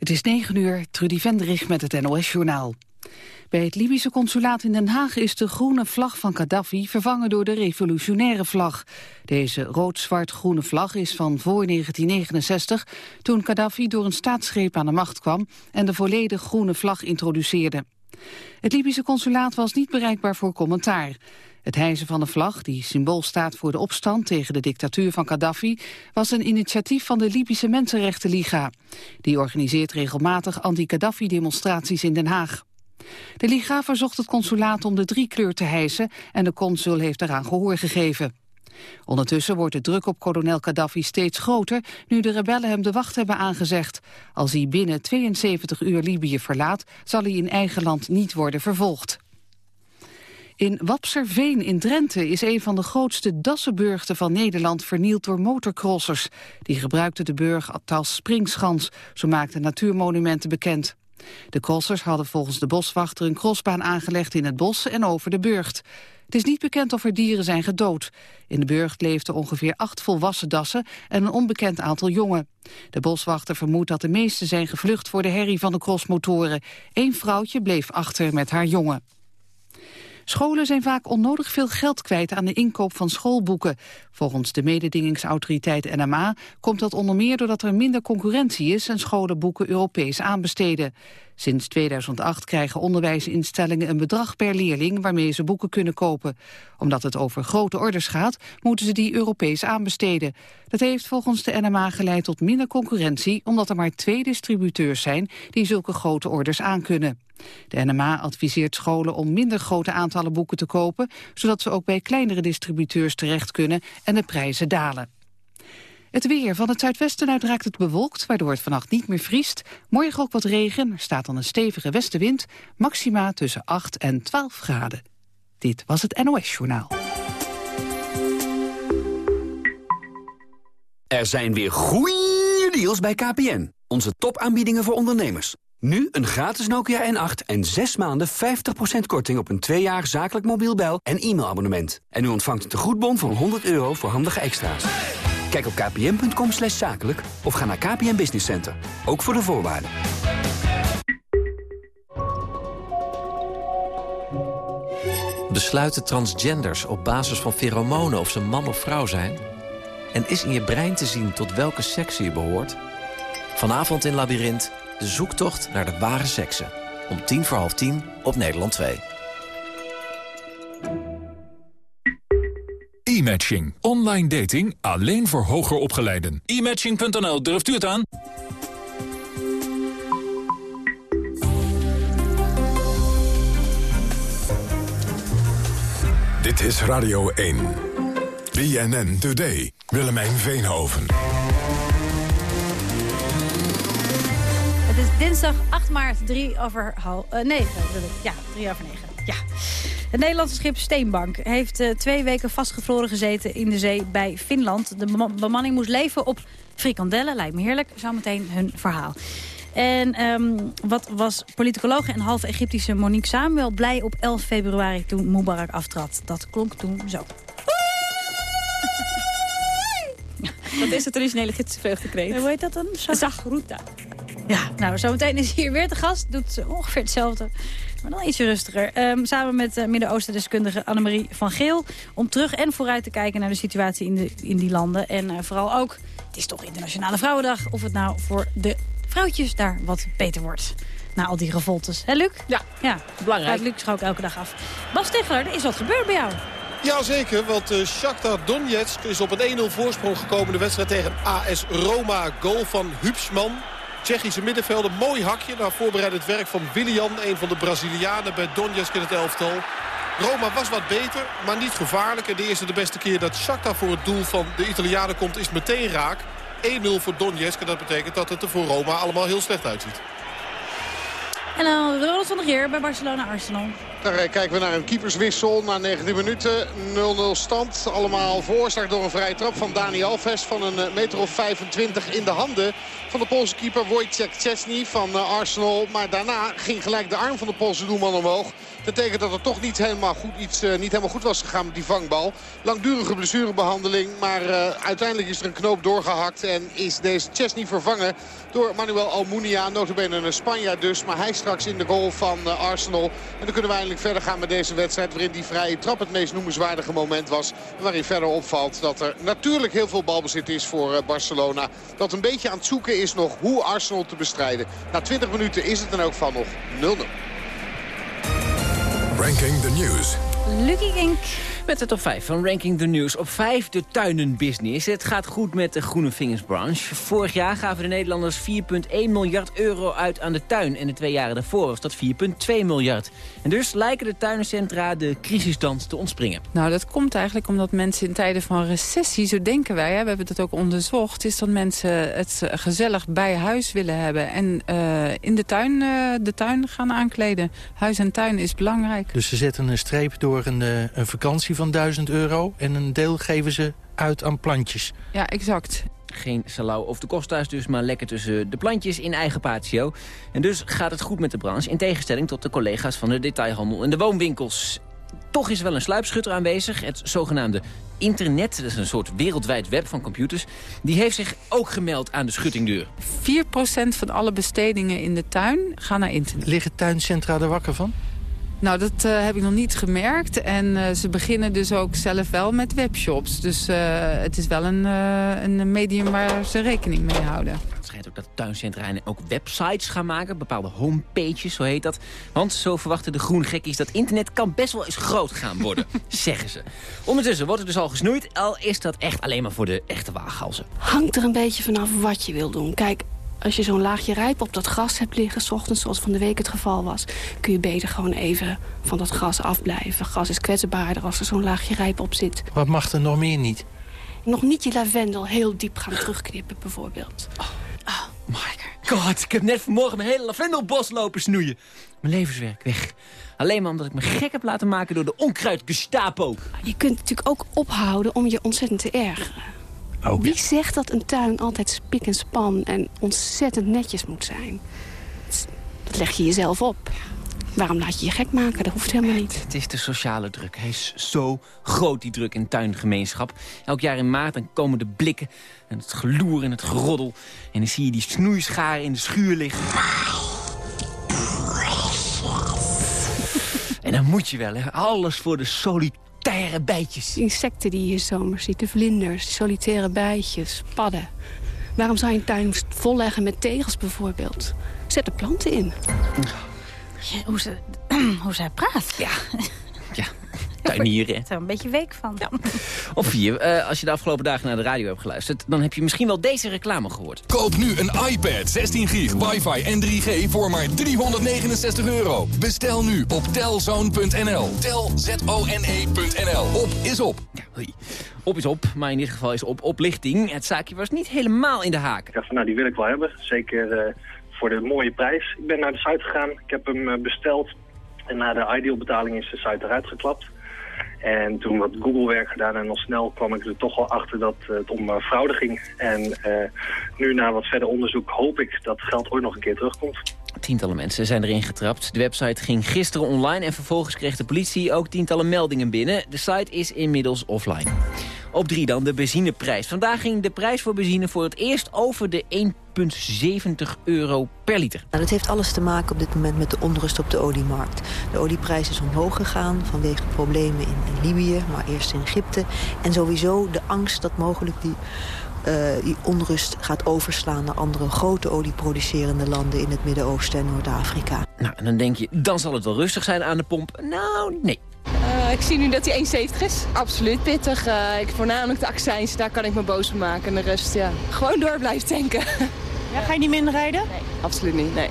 Het is 9 uur, Trudy Vendrich met het NOS-journaal. Bij het Libische consulaat in Den Haag is de groene vlag van Gaddafi vervangen door de revolutionaire vlag. Deze rood-zwart-groene vlag is van voor 1969, toen Gaddafi door een staatsgreep aan de macht kwam en de volledig groene vlag introduceerde. Het Libische consulaat was niet bereikbaar voor commentaar. Het hijsen van de vlag, die symbool staat voor de opstand tegen de dictatuur van Gaddafi, was een initiatief van de Libische Mensenrechtenliga. Die organiseert regelmatig anti-Gaddafi-demonstraties in Den Haag. De Liga verzocht het consulaat om de driekleur te hijsen en de consul heeft eraan gehoor gegeven. Ondertussen wordt de druk op kolonel Gaddafi steeds groter... nu de rebellen hem de wacht hebben aangezegd. Als hij binnen 72 uur Libië verlaat... zal hij in eigen land niet worden vervolgd. In Wapserveen in Drenthe is een van de grootste dassenburgten van Nederland vernield door motorcrossers. Die gebruikten de burg als springschans, zo maakten natuurmonumenten bekend. De crossers hadden volgens de boswachter een crossbaan aangelegd in het bos en over de burcht. Het is niet bekend of er dieren zijn gedood. In de burcht leefden ongeveer acht volwassen dassen en een onbekend aantal jongen. De boswachter vermoedt dat de meeste zijn gevlucht voor de herrie van de crossmotoren. Eén vrouwtje bleef achter met haar jongen. Scholen zijn vaak onnodig veel geld kwijt aan de inkoop van schoolboeken. Volgens de mededingingsautoriteit NMA komt dat onder meer doordat er minder concurrentie is en scholen boeken Europees aanbesteden. Sinds 2008 krijgen onderwijsinstellingen een bedrag per leerling waarmee ze boeken kunnen kopen. Omdat het over grote orders gaat, moeten ze die Europees aanbesteden. Dat heeft volgens de NMA geleid tot minder concurrentie, omdat er maar twee distributeurs zijn die zulke grote orders aankunnen. De NMA adviseert scholen om minder grote aantallen boeken te kopen, zodat ze ook bij kleinere distributeurs terecht kunnen en de prijzen dalen. Het weer. Van het zuidwesten uit raakt het bewolkt, waardoor het vannacht niet meer vriest. Morgen ook wat regen, er staat dan een stevige westenwind. Maxima tussen 8 en 12 graden. Dit was het NOS Journaal. Er zijn weer goede deals bij KPN. Onze topaanbiedingen voor ondernemers. Nu een gratis Nokia N8 en 6 maanden 50% korting op een 2 jaar zakelijk mobiel bel- en e-mailabonnement. En u ontvangt een tegoedbon van 100 euro voor handige extra's. Kijk op kpn.com slash zakelijk of ga naar KPN Business Center. Ook voor de voorwaarden. Besluiten transgenders op basis van pheromonen of ze man of vrouw zijn? En is in je brein te zien tot welke sekse je behoort? Vanavond in Labyrinth de zoektocht naar de ware sekse. Om tien voor half tien op Nederland 2. E-matching. Online dating alleen voor hoger opgeleiden. E-matching.nl, durft u het aan? Dit is Radio 1. BNN Today. Willemijn Veenhoven. Het is dinsdag 8 maart, 3 over half... Uh, 9, wil ik. Ja, 3 over 9. Ja. Het Nederlandse schip Steenbank heeft uh, twee weken vastgevroren gezeten in de zee bij Finland. De bemanning moest leven op frikandellen, lijkt me heerlijk. Zometeen hun verhaal. En um, wat was politicologe en half Egyptische Monique Samuel blij op 11 februari toen Mubarak aftrad. Dat klonk toen zo. Dat is de traditionele Egyptische vreugdekreet. Hoe heet dat dan? Zagroeta. Ja, nou, zometeen is hier weer te gast. Doet ze ongeveer hetzelfde, maar dan ietsje rustiger. Um, samen met uh, Midden-Oosten-deskundige Annemarie van Geel... om terug en vooruit te kijken naar de situatie in, de, in die landen. En uh, vooral ook, het is toch Internationale Vrouwendag... of het nou voor de vrouwtjes daar wat beter wordt. Na al die revoltes. Hè, Luc? Ja, ja. belangrijk. Luc ook elke dag af. Bas Stegler, er is wat gebeurd bij jou. Jazeker, want uh, Shakhtar Donetsk is op een 1-0 voorsprong gekomen... in de wedstrijd tegen AS Roma. Goal van Hupsman. Tsjechische middenvelder. Mooi hakje naar voorbereidend werk van Willian. Een van de Brazilianen bij Donetsk in het elftal. Roma was wat beter, maar niet gevaarlijk. En de eerste de beste keer dat Shakhtar voor het doel van de Italianen komt is meteen raak. 1-0 voor Donetsk en dat betekent dat het er voor Roma allemaal heel slecht uitziet. En dan Ronald van der Geer bij Barcelona-Arsenal. Daar eh, kijken we naar een keeperswissel na 19 minuten. 0-0 stand. Allemaal veroorzaakt door een vrije trap van Dani Alves van een eh, meter of 25 in de handen van de Poolse keeper Wojciech Chesney van eh, Arsenal. Maar daarna ging gelijk de arm van de Poolse doelman omhoog. Dat betekent dat er toch niet helemaal goed, iets, uh, niet helemaal goed was gegaan met die vangbal. Langdurige blessurebehandeling. Maar uh, uiteindelijk is er een knoop doorgehakt. En is deze Chesney vervangen door Manuel Almunia. Notabene een Spanjaard dus. Maar hij straks in de goal van uh, Arsenal. En dan kunnen we eindelijk verder gaan met deze wedstrijd. Waarin die vrije trap het meest noemenswaardige moment was. Waarin verder opvalt dat er natuurlijk heel veel balbezit is voor Barcelona. Dat een beetje aan het zoeken is nog hoe Arsenal te bestrijden. Na 20 minuten is het dan ook van nog 0-0. Ranking the News. Lucky Kink. Met de top 5 van Ranking the News. Op 5 de tuinenbusiness. Het gaat goed met de groene vingersbranche. Vorig jaar gaven de Nederlanders 4,1 miljard euro uit aan de tuin. En de twee jaren daarvoor was dat 4,2 miljard. En dus lijken de tuinencentra de crisisdans te ontspringen. Nou, dat komt eigenlijk omdat mensen in tijden van recessie, zo denken wij, hè, we hebben het ook onderzocht, is dat mensen het gezellig bij huis willen hebben. En uh, in de tuin, uh, de tuin gaan aankleden. Huis en tuin is belangrijk. Dus ze zetten een streep door een, uh, een vakantie van 1000 euro... en een deel geven ze uit aan plantjes. Ja, exact. Geen salau of de kost thuis dus, maar lekker tussen de plantjes in eigen patio. En dus gaat het goed met de branche, in tegenstelling tot de collega's van de detailhandel en de woonwinkels. Toch is er wel een sluipschutter aanwezig, het zogenaamde internet, dat is een soort wereldwijd web van computers, die heeft zich ook gemeld aan de schuttingdeur. 4% van alle bestedingen in de tuin gaan naar internet. Liggen tuincentra er wakker van? Nou, dat uh, heb ik nog niet gemerkt. En uh, ze beginnen dus ook zelf wel met webshops. Dus uh, het is wel een, een medium waar ze rekening mee houden. Het schijnt ook dat tuincentra ook websites gaan maken. Bepaalde homepages, zo heet dat. Want zo verwachten de groengekkies dat internet kan best wel eens groot gaan worden. zeggen ze. Ondertussen wordt er dus al gesnoeid. Al is dat echt alleen maar voor de echte waaghalzen. Hangt er een beetje vanaf wat je wil doen. Kijk, als je zo'n laagje rijp op dat gras hebt liggen... S ochtends, zoals van de week het geval was... kun je beter gewoon even van dat gras afblijven. Gras is kwetsbaarder als er zo'n laagje rijp op zit. Wat mag er nog meer niet? Nog niet je lavendel heel diep gaan terugknippen, bijvoorbeeld. Oh, oh Marker. God, ik heb net vanmorgen mijn hele lavendelbos lopen snoeien. Mijn levenswerk weg. Alleen maar omdat ik me gek heb laten maken door de onkruid Gestapo. Je kunt natuurlijk ook ophouden om je ontzettend te ergeren. Ook. Wie zegt dat een tuin altijd spik en span en ontzettend netjes moet zijn? Dat leg je jezelf op. Waarom laat je je gek maken? Dat hoeft helemaal niet. Het is de sociale druk. Hij is zo groot, die druk in tuingemeenschap. Elk jaar in maart dan komen de blikken en het geloer en het geroddel. En dan zie je die snoeischaren in de schuur liggen. En dan moet je wel, hè. Alles voor de solitaire bijtjes. Insecten die je zomer ziet, de vlinders, solitaire bijtjes, padden. Waarom zou je een tuin volleggen met tegels bijvoorbeeld? Zet er planten in. Ja, hoe, ze, hoe zij praat. Ja, ja. tuinieren. Ik er een beetje week van. Ja. Op vier, uh, als je de afgelopen dagen naar de radio hebt geluisterd... dan heb je misschien wel deze reclame gehoord. Koop nu een iPad 16 gig, wifi en 3G voor maar 369 euro. Bestel nu op telzone.nl. Telzone.nl. Op is op. Ja, hoi. Op is op, maar in dit geval is op oplichting. Het zaakje was niet helemaal in de haak. Ik dacht van, nou, die wil ik wel hebben. Zeker uh, voor de mooie prijs. Ik ben naar de site gegaan, ik heb hem uh, besteld. En na de ideal betaling is de site eruit geklapt. En toen wat Google-werk gedaan en al snel kwam ik er toch wel achter dat het om uh, fraude ging. En uh, nu na wat verder onderzoek hoop ik dat geld ooit nog een keer terugkomt. Tientallen mensen zijn erin getrapt. De website ging gisteren online en vervolgens kreeg de politie ook tientallen meldingen binnen. De site is inmiddels offline. Op drie dan de benzineprijs. Vandaag ging de prijs voor benzine voor het eerst over de 1,70 euro per liter. Nou, dat heeft alles te maken op dit moment met de onrust op de oliemarkt. De olieprijs is omhoog gegaan vanwege problemen in, in Libië, maar eerst in Egypte. En sowieso de angst dat mogelijk die... Uh, die onrust gaat overslaan naar andere grote olieproducerende landen in het Midden-Oosten en Noord-Afrika. Nou, en dan denk je, dan zal het wel rustig zijn aan de pomp. Nou, nee. Uh, ik zie nu dat hij 1,70 is. Absoluut pittig. Uh, ik, voornamelijk de accijns, daar kan ik me boos van maken. En de rest, ja, gewoon door blijven tanken. Ja, ga je niet minder rijden? Nee, absoluut niet. Nee.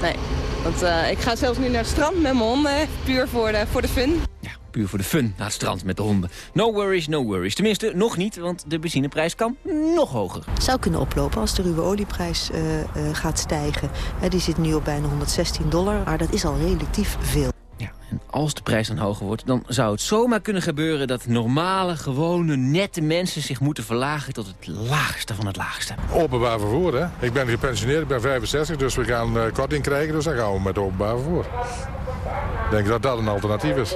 nee. Want uh, ik ga zelfs nu naar het strand met mijn honden, puur voor de, voor de fun. Ja, puur voor de fun, naar het strand met de honden. No worries, no worries. Tenminste, nog niet, want de benzineprijs kan nog hoger. Het zou kunnen oplopen als de ruwe olieprijs uh, uh, gaat stijgen. die zit nu op bijna 116 dollar, maar dat is al relatief veel. Ja, en als de prijs dan hoger wordt... dan zou het zomaar kunnen gebeuren dat normale, gewone, nette mensen... zich moeten verlagen tot het laagste van het laagste. Openbaar vervoer, hè? Ik ben gepensioneerd, ik ben 65, dus we gaan uh, korting krijgen. Dus dan gaan we met openbaar vervoer. Ik denk dat dat een alternatief is.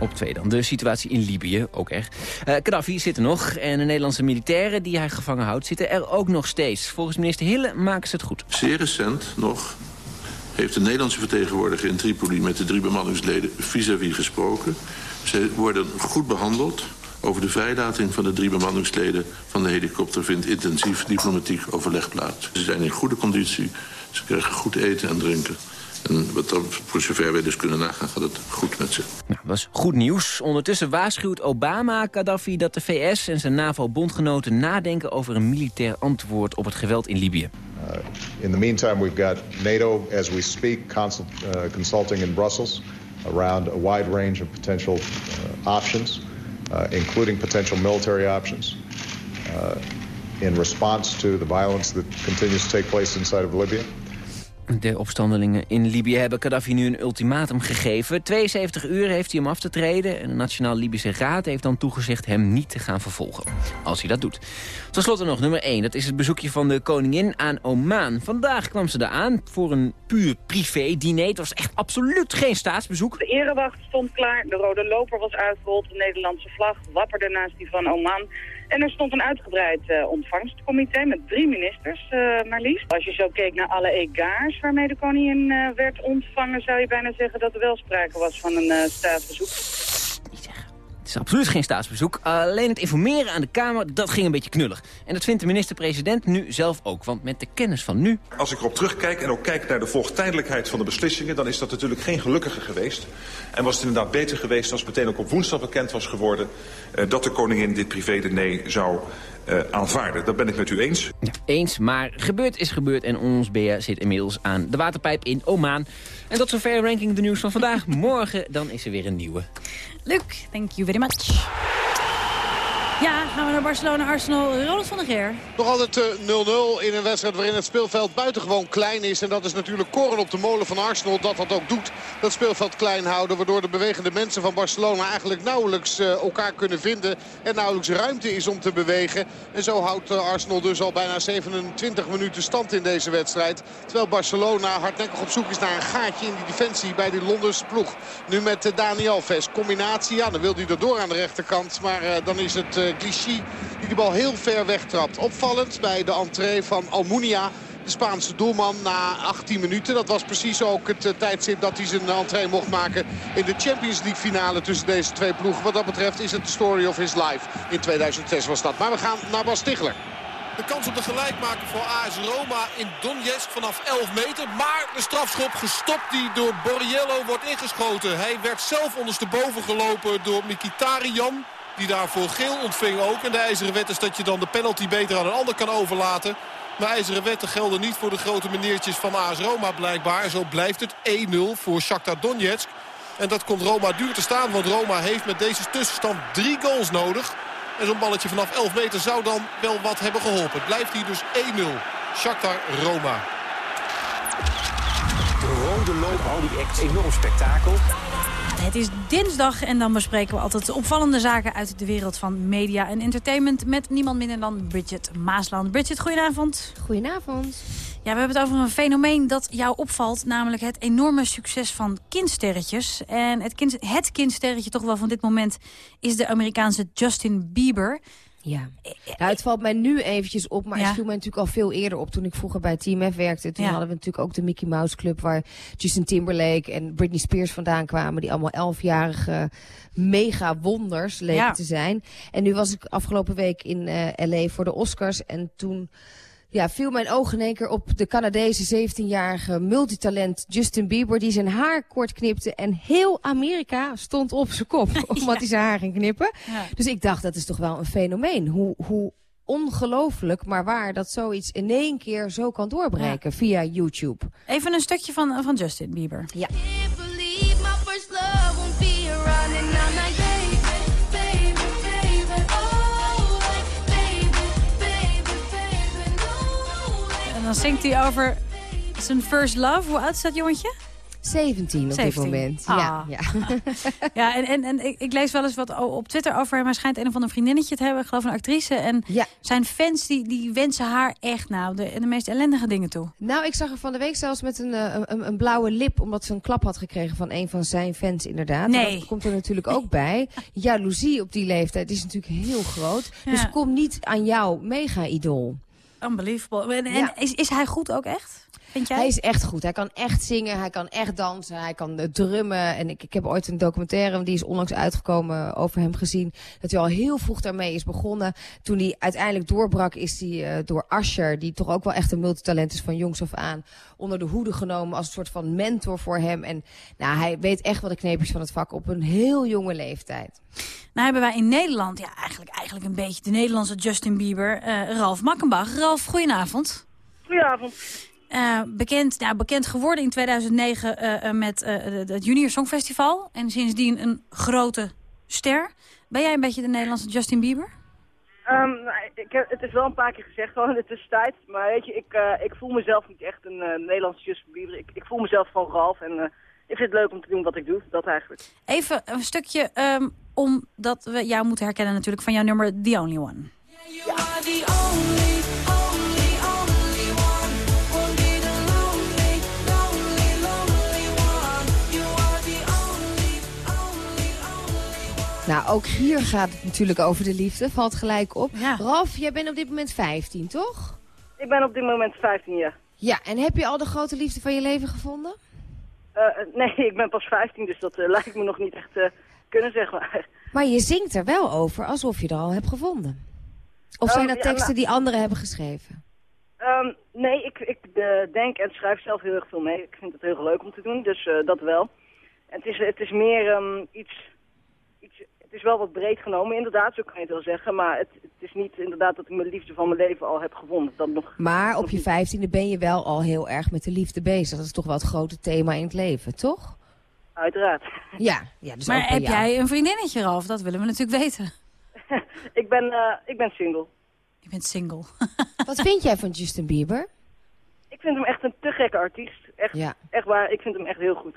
Op twee dan. De situatie in Libië, ook erg. Uh, Gaddafi zit er nog en de Nederlandse militairen die hij gevangen houdt... zitten er ook nog steeds. Volgens minister Hille maken ze het goed. Zeer recent nog heeft de Nederlandse vertegenwoordiger in Tripoli... met de drie bemanningsleden vis-à-vis -vis gesproken. Ze worden goed behandeld. Over de vrijlating van de drie bemanningsleden van de helikopter... vindt intensief diplomatiek overleg plaats. Ze zijn in goede conditie. Ze krijgen goed eten en drinken. En wat dan, voor zover wij dus kunnen nagaan, gaat het goed met ze. Nou, dat is goed nieuws. Ondertussen waarschuwt Obama Gaddafi dat de VS en zijn NAVO-bondgenoten nadenken over een militair antwoord op het geweld in Libië. Uh, in the meantime, we've got NATO, as we speak, consult, uh, consulting in Brussels around a wide range of potential uh, options, uh, including potential military options, uh, in response to the violence that continues to take place inside of Libya. De opstandelingen in Libië hebben Gaddafi nu een ultimatum gegeven. 72 uur heeft hij om af te treden. En de Nationaal Libische Raad heeft dan toegezegd hem niet te gaan vervolgen. Als hij dat doet. Ten slotte nog nummer 1. Dat is het bezoekje van de koningin aan Oman. Vandaag kwam ze daar aan voor een puur privé-diner. Het was echt absoluut geen staatsbezoek. De erewacht stond klaar. De rode loper was uitgerold. De Nederlandse vlag wapperde naast die van Oman. En er stond een uitgebreid uh, ontvangstcomité met drie ministers uh, maar liefst. Als je zo keek naar alle egaars waarmee de koningin uh, werd ontvangen... zou je bijna zeggen dat er wel sprake was van een staatsbezoek. Is absoluut geen staatsbezoek. alleen het informeren aan de Kamer, dat ging een beetje knullig. En dat vindt de minister-president nu zelf ook. Want met de kennis van nu... Als ik erop terugkijk en ook kijk naar de volgtijdelijkheid van de beslissingen... dan is dat natuurlijk geen gelukkige geweest. En was het inderdaad beter geweest als meteen ook op woensdag bekend was geworden... Uh, dat de koningin dit privé-diner zou uh, aanvaarden. Dat ben ik met u eens. Ja, eens, maar gebeurd is gebeurd en ons Bea zit inmiddels aan de waterpijp in Oman. En tot zover ranking de nieuws van vandaag. Morgen dan is er weer een nieuwe. Luc, thank you very much. Ja, gaan we naar Barcelona-Arsenal. Ronald van der Geer. Nog altijd 0-0 uh, in een wedstrijd waarin het speelveld buitengewoon klein is. En dat is natuurlijk koren op de molen van Arsenal dat dat ook doet. Dat speelveld klein houden. Waardoor de bewegende mensen van Barcelona eigenlijk nauwelijks uh, elkaar kunnen vinden. En nauwelijks ruimte is om te bewegen. En zo houdt uh, Arsenal dus al bijna 27 minuten stand in deze wedstrijd. Terwijl Barcelona hardnekkig op zoek is naar een gaatje in die defensie bij die Londense ploeg. Nu met Dani Alves. Combinatie, ja dan wil hij erdoor aan de rechterkant. Maar dan is het... Clichy die de bal heel ver wegtrapt. Opvallend bij de entree van Almunia. De Spaanse doelman na 18 minuten. Dat was precies ook het uh, tijdstip dat hij zijn entree mocht maken in de Champions League finale tussen deze twee ploegen. Wat dat betreft is het de story of his life. In 2006 was dat. Maar we gaan naar Bas Stigler. De kans op de gelijkmaker voor AS Roma in Donetsk vanaf 11 meter. Maar de strafschop gestopt die door Borriello wordt ingeschoten. Hij werd zelf ondersteboven gelopen door Mikitarian die daarvoor geel ontving ook. En de ijzeren wet is dat je dan de penalty beter aan een ander kan overlaten. Maar ijzeren wetten gelden niet voor de grote meneertjes van AS Roma blijkbaar. Zo blijft het 1-0 voor Shakhtar Donetsk. En dat komt Roma duur te staan, want Roma heeft met deze tussenstand drie goals nodig. En zo'n balletje vanaf 11 meter zou dan wel wat hebben geholpen. Het blijft hier dus 1-0. Shakhtar Roma. De rode loop, al die echt enorm spektakel. Het is dinsdag en dan bespreken we altijd opvallende zaken uit de wereld van media en entertainment met niemand minder dan Bridget Maasland. Bridget, goedenavond. Goedenavond. Ja, we hebben het over een fenomeen dat jou opvalt, namelijk het enorme succes van kindsterretjes. En het, kind, het kindsterretje toch wel van dit moment is de Amerikaanse Justin Bieber. Ja, nou, het valt mij nu eventjes op, maar Ja. het viel mij natuurlijk al veel eerder op toen ik vroeger bij TMF werkte. Toen Ja. hadden we natuurlijk ook de Mickey Mouse Club waar Justin Timberlake en Britney Spears vandaan kwamen. Die allemaal elfjarige mega wonders leken Ja. te zijn. En nu was ik afgelopen week in eh, LA voor de Oscars en toen ja, viel mijn oog in één keer op de Canadese 17-jarige multitalent Justin Bieber... die zijn haar kort knipte en heel Amerika stond op zijn kop... omdat hij zijn haar ging knippen. Ja. Dus ik dacht, dat is toch wel een fenomeen. Hoe, hoe ongelooflijk, maar waar, dat zoiets in één keer zo kan doorbreken via YouTube. Even een stukje van, van Justin Bieber. Ja. Dan zingt hij over zijn first love. Hoe oud is dat jongetje? 17 op dit 17. moment. Ah. Ja, ja. Ja, en, en, en ik, ik lees wel eens wat op Twitter over hem. Hij schijnt een of ander vriendinnetje te hebben, ik geloof een actrice. En zijn fans die, die wensen haar echt nou de, de meest ellendige dingen toe. Nou, ik zag er van de week zelfs met een, eh, een, een blauwe lip... omdat ze een klap had gekregen van een van zijn fans inderdaad. Nee. Dat komt er natuurlijk ook bij. Jaloezie op die leeftijd is natuurlijk heel groot. Ja. Dus kom niet aan jouw mega-idool. Unbelievable. En, en Ja. is, is hij goed ook echt? Vind jij? Hij is echt goed. Hij kan echt zingen, hij kan echt dansen, hij kan eh, drummen. En ik, ik heb ooit een documentaire, die is onlangs uitgekomen, over hem gezien. Dat hij al heel vroeg daarmee is begonnen. Toen hij uiteindelijk doorbrak, is hij eh, door Asher, die toch ook wel echt een multitalent is van jongs af aan, onder de hoede genomen als een soort van mentor voor hem. En nou, hij weet echt wel de kneepjes van het vak op een heel jonge leeftijd. Nou hebben wij in Nederland, ja eigenlijk, eigenlijk een beetje de Nederlandse Justin Bieber, eh, Ralf Makkenbach. Ralf, goedenavond. Goedenavond. Eh, bekend, nou, bekend geworden in 2009 eh, eh, met eh, het Junior Songfestival. En sindsdien een grote ster. Ben jij een beetje de Nederlandse Justin Bieber? Ehm, nou, ik heb, het is wel een paar keer gezegd gewoon in de tussentijd. Maar weet je, ik, eh, ik voel mezelf niet echt een eh, Nederlandse Justin Bieber. Ik, ik voel mezelf gewoon Ralf en eh, ik vind het leuk om te doen wat ik doe. Dat eigenlijk. Even een stukje, ehm, omdat we jou moeten herkennen natuurlijk van jouw nummer The Only One. Nou, ook hier gaat het natuurlijk over de liefde, valt gelijk op. Ralf, jij bent op dit moment 15, toch? Ik ben op dit moment 15 jaar. Ja, en heb je al de grote liefde van je leven gevonden? Eh, eh, nee, ik ben pas 15, dus dat eh, lijkt me nog niet echt eh, kunnen, zeg maar. Maar je zingt er wel over alsof je er al hebt gevonden. Of zijn Ehm, dat ja, nou- teksten die anderen hebben geschreven? Ehm, nee, ik, ik denk en schrijf zelf heel erg veel mee. Ik vind het heel leuk om te doen, dus eh, dat wel. En het is, het is meer ehm, iets... Het is wel wat breed genomen, inderdaad, zo kan je het wel zeggen. Maar het, het is niet inderdaad dat ik mijn liefde van mijn leven al heb gevonden. Dat nog, Maar op je vijftiende ben je wel al heel erg met de liefde bezig. Dat is toch wel het grote thema in het leven, toch? uiteraard. Ja, ja dus maar heb jou. jij een vriendinnetje, Ralf? Dat willen we natuurlijk weten. ik, ben, eh, ik ben single. Je bent single. Wat vind jij van Justin Bieber? Ik vind hem echt een te gekke artiest. Echt, Ja. echt waar, ik vind hem echt heel goed.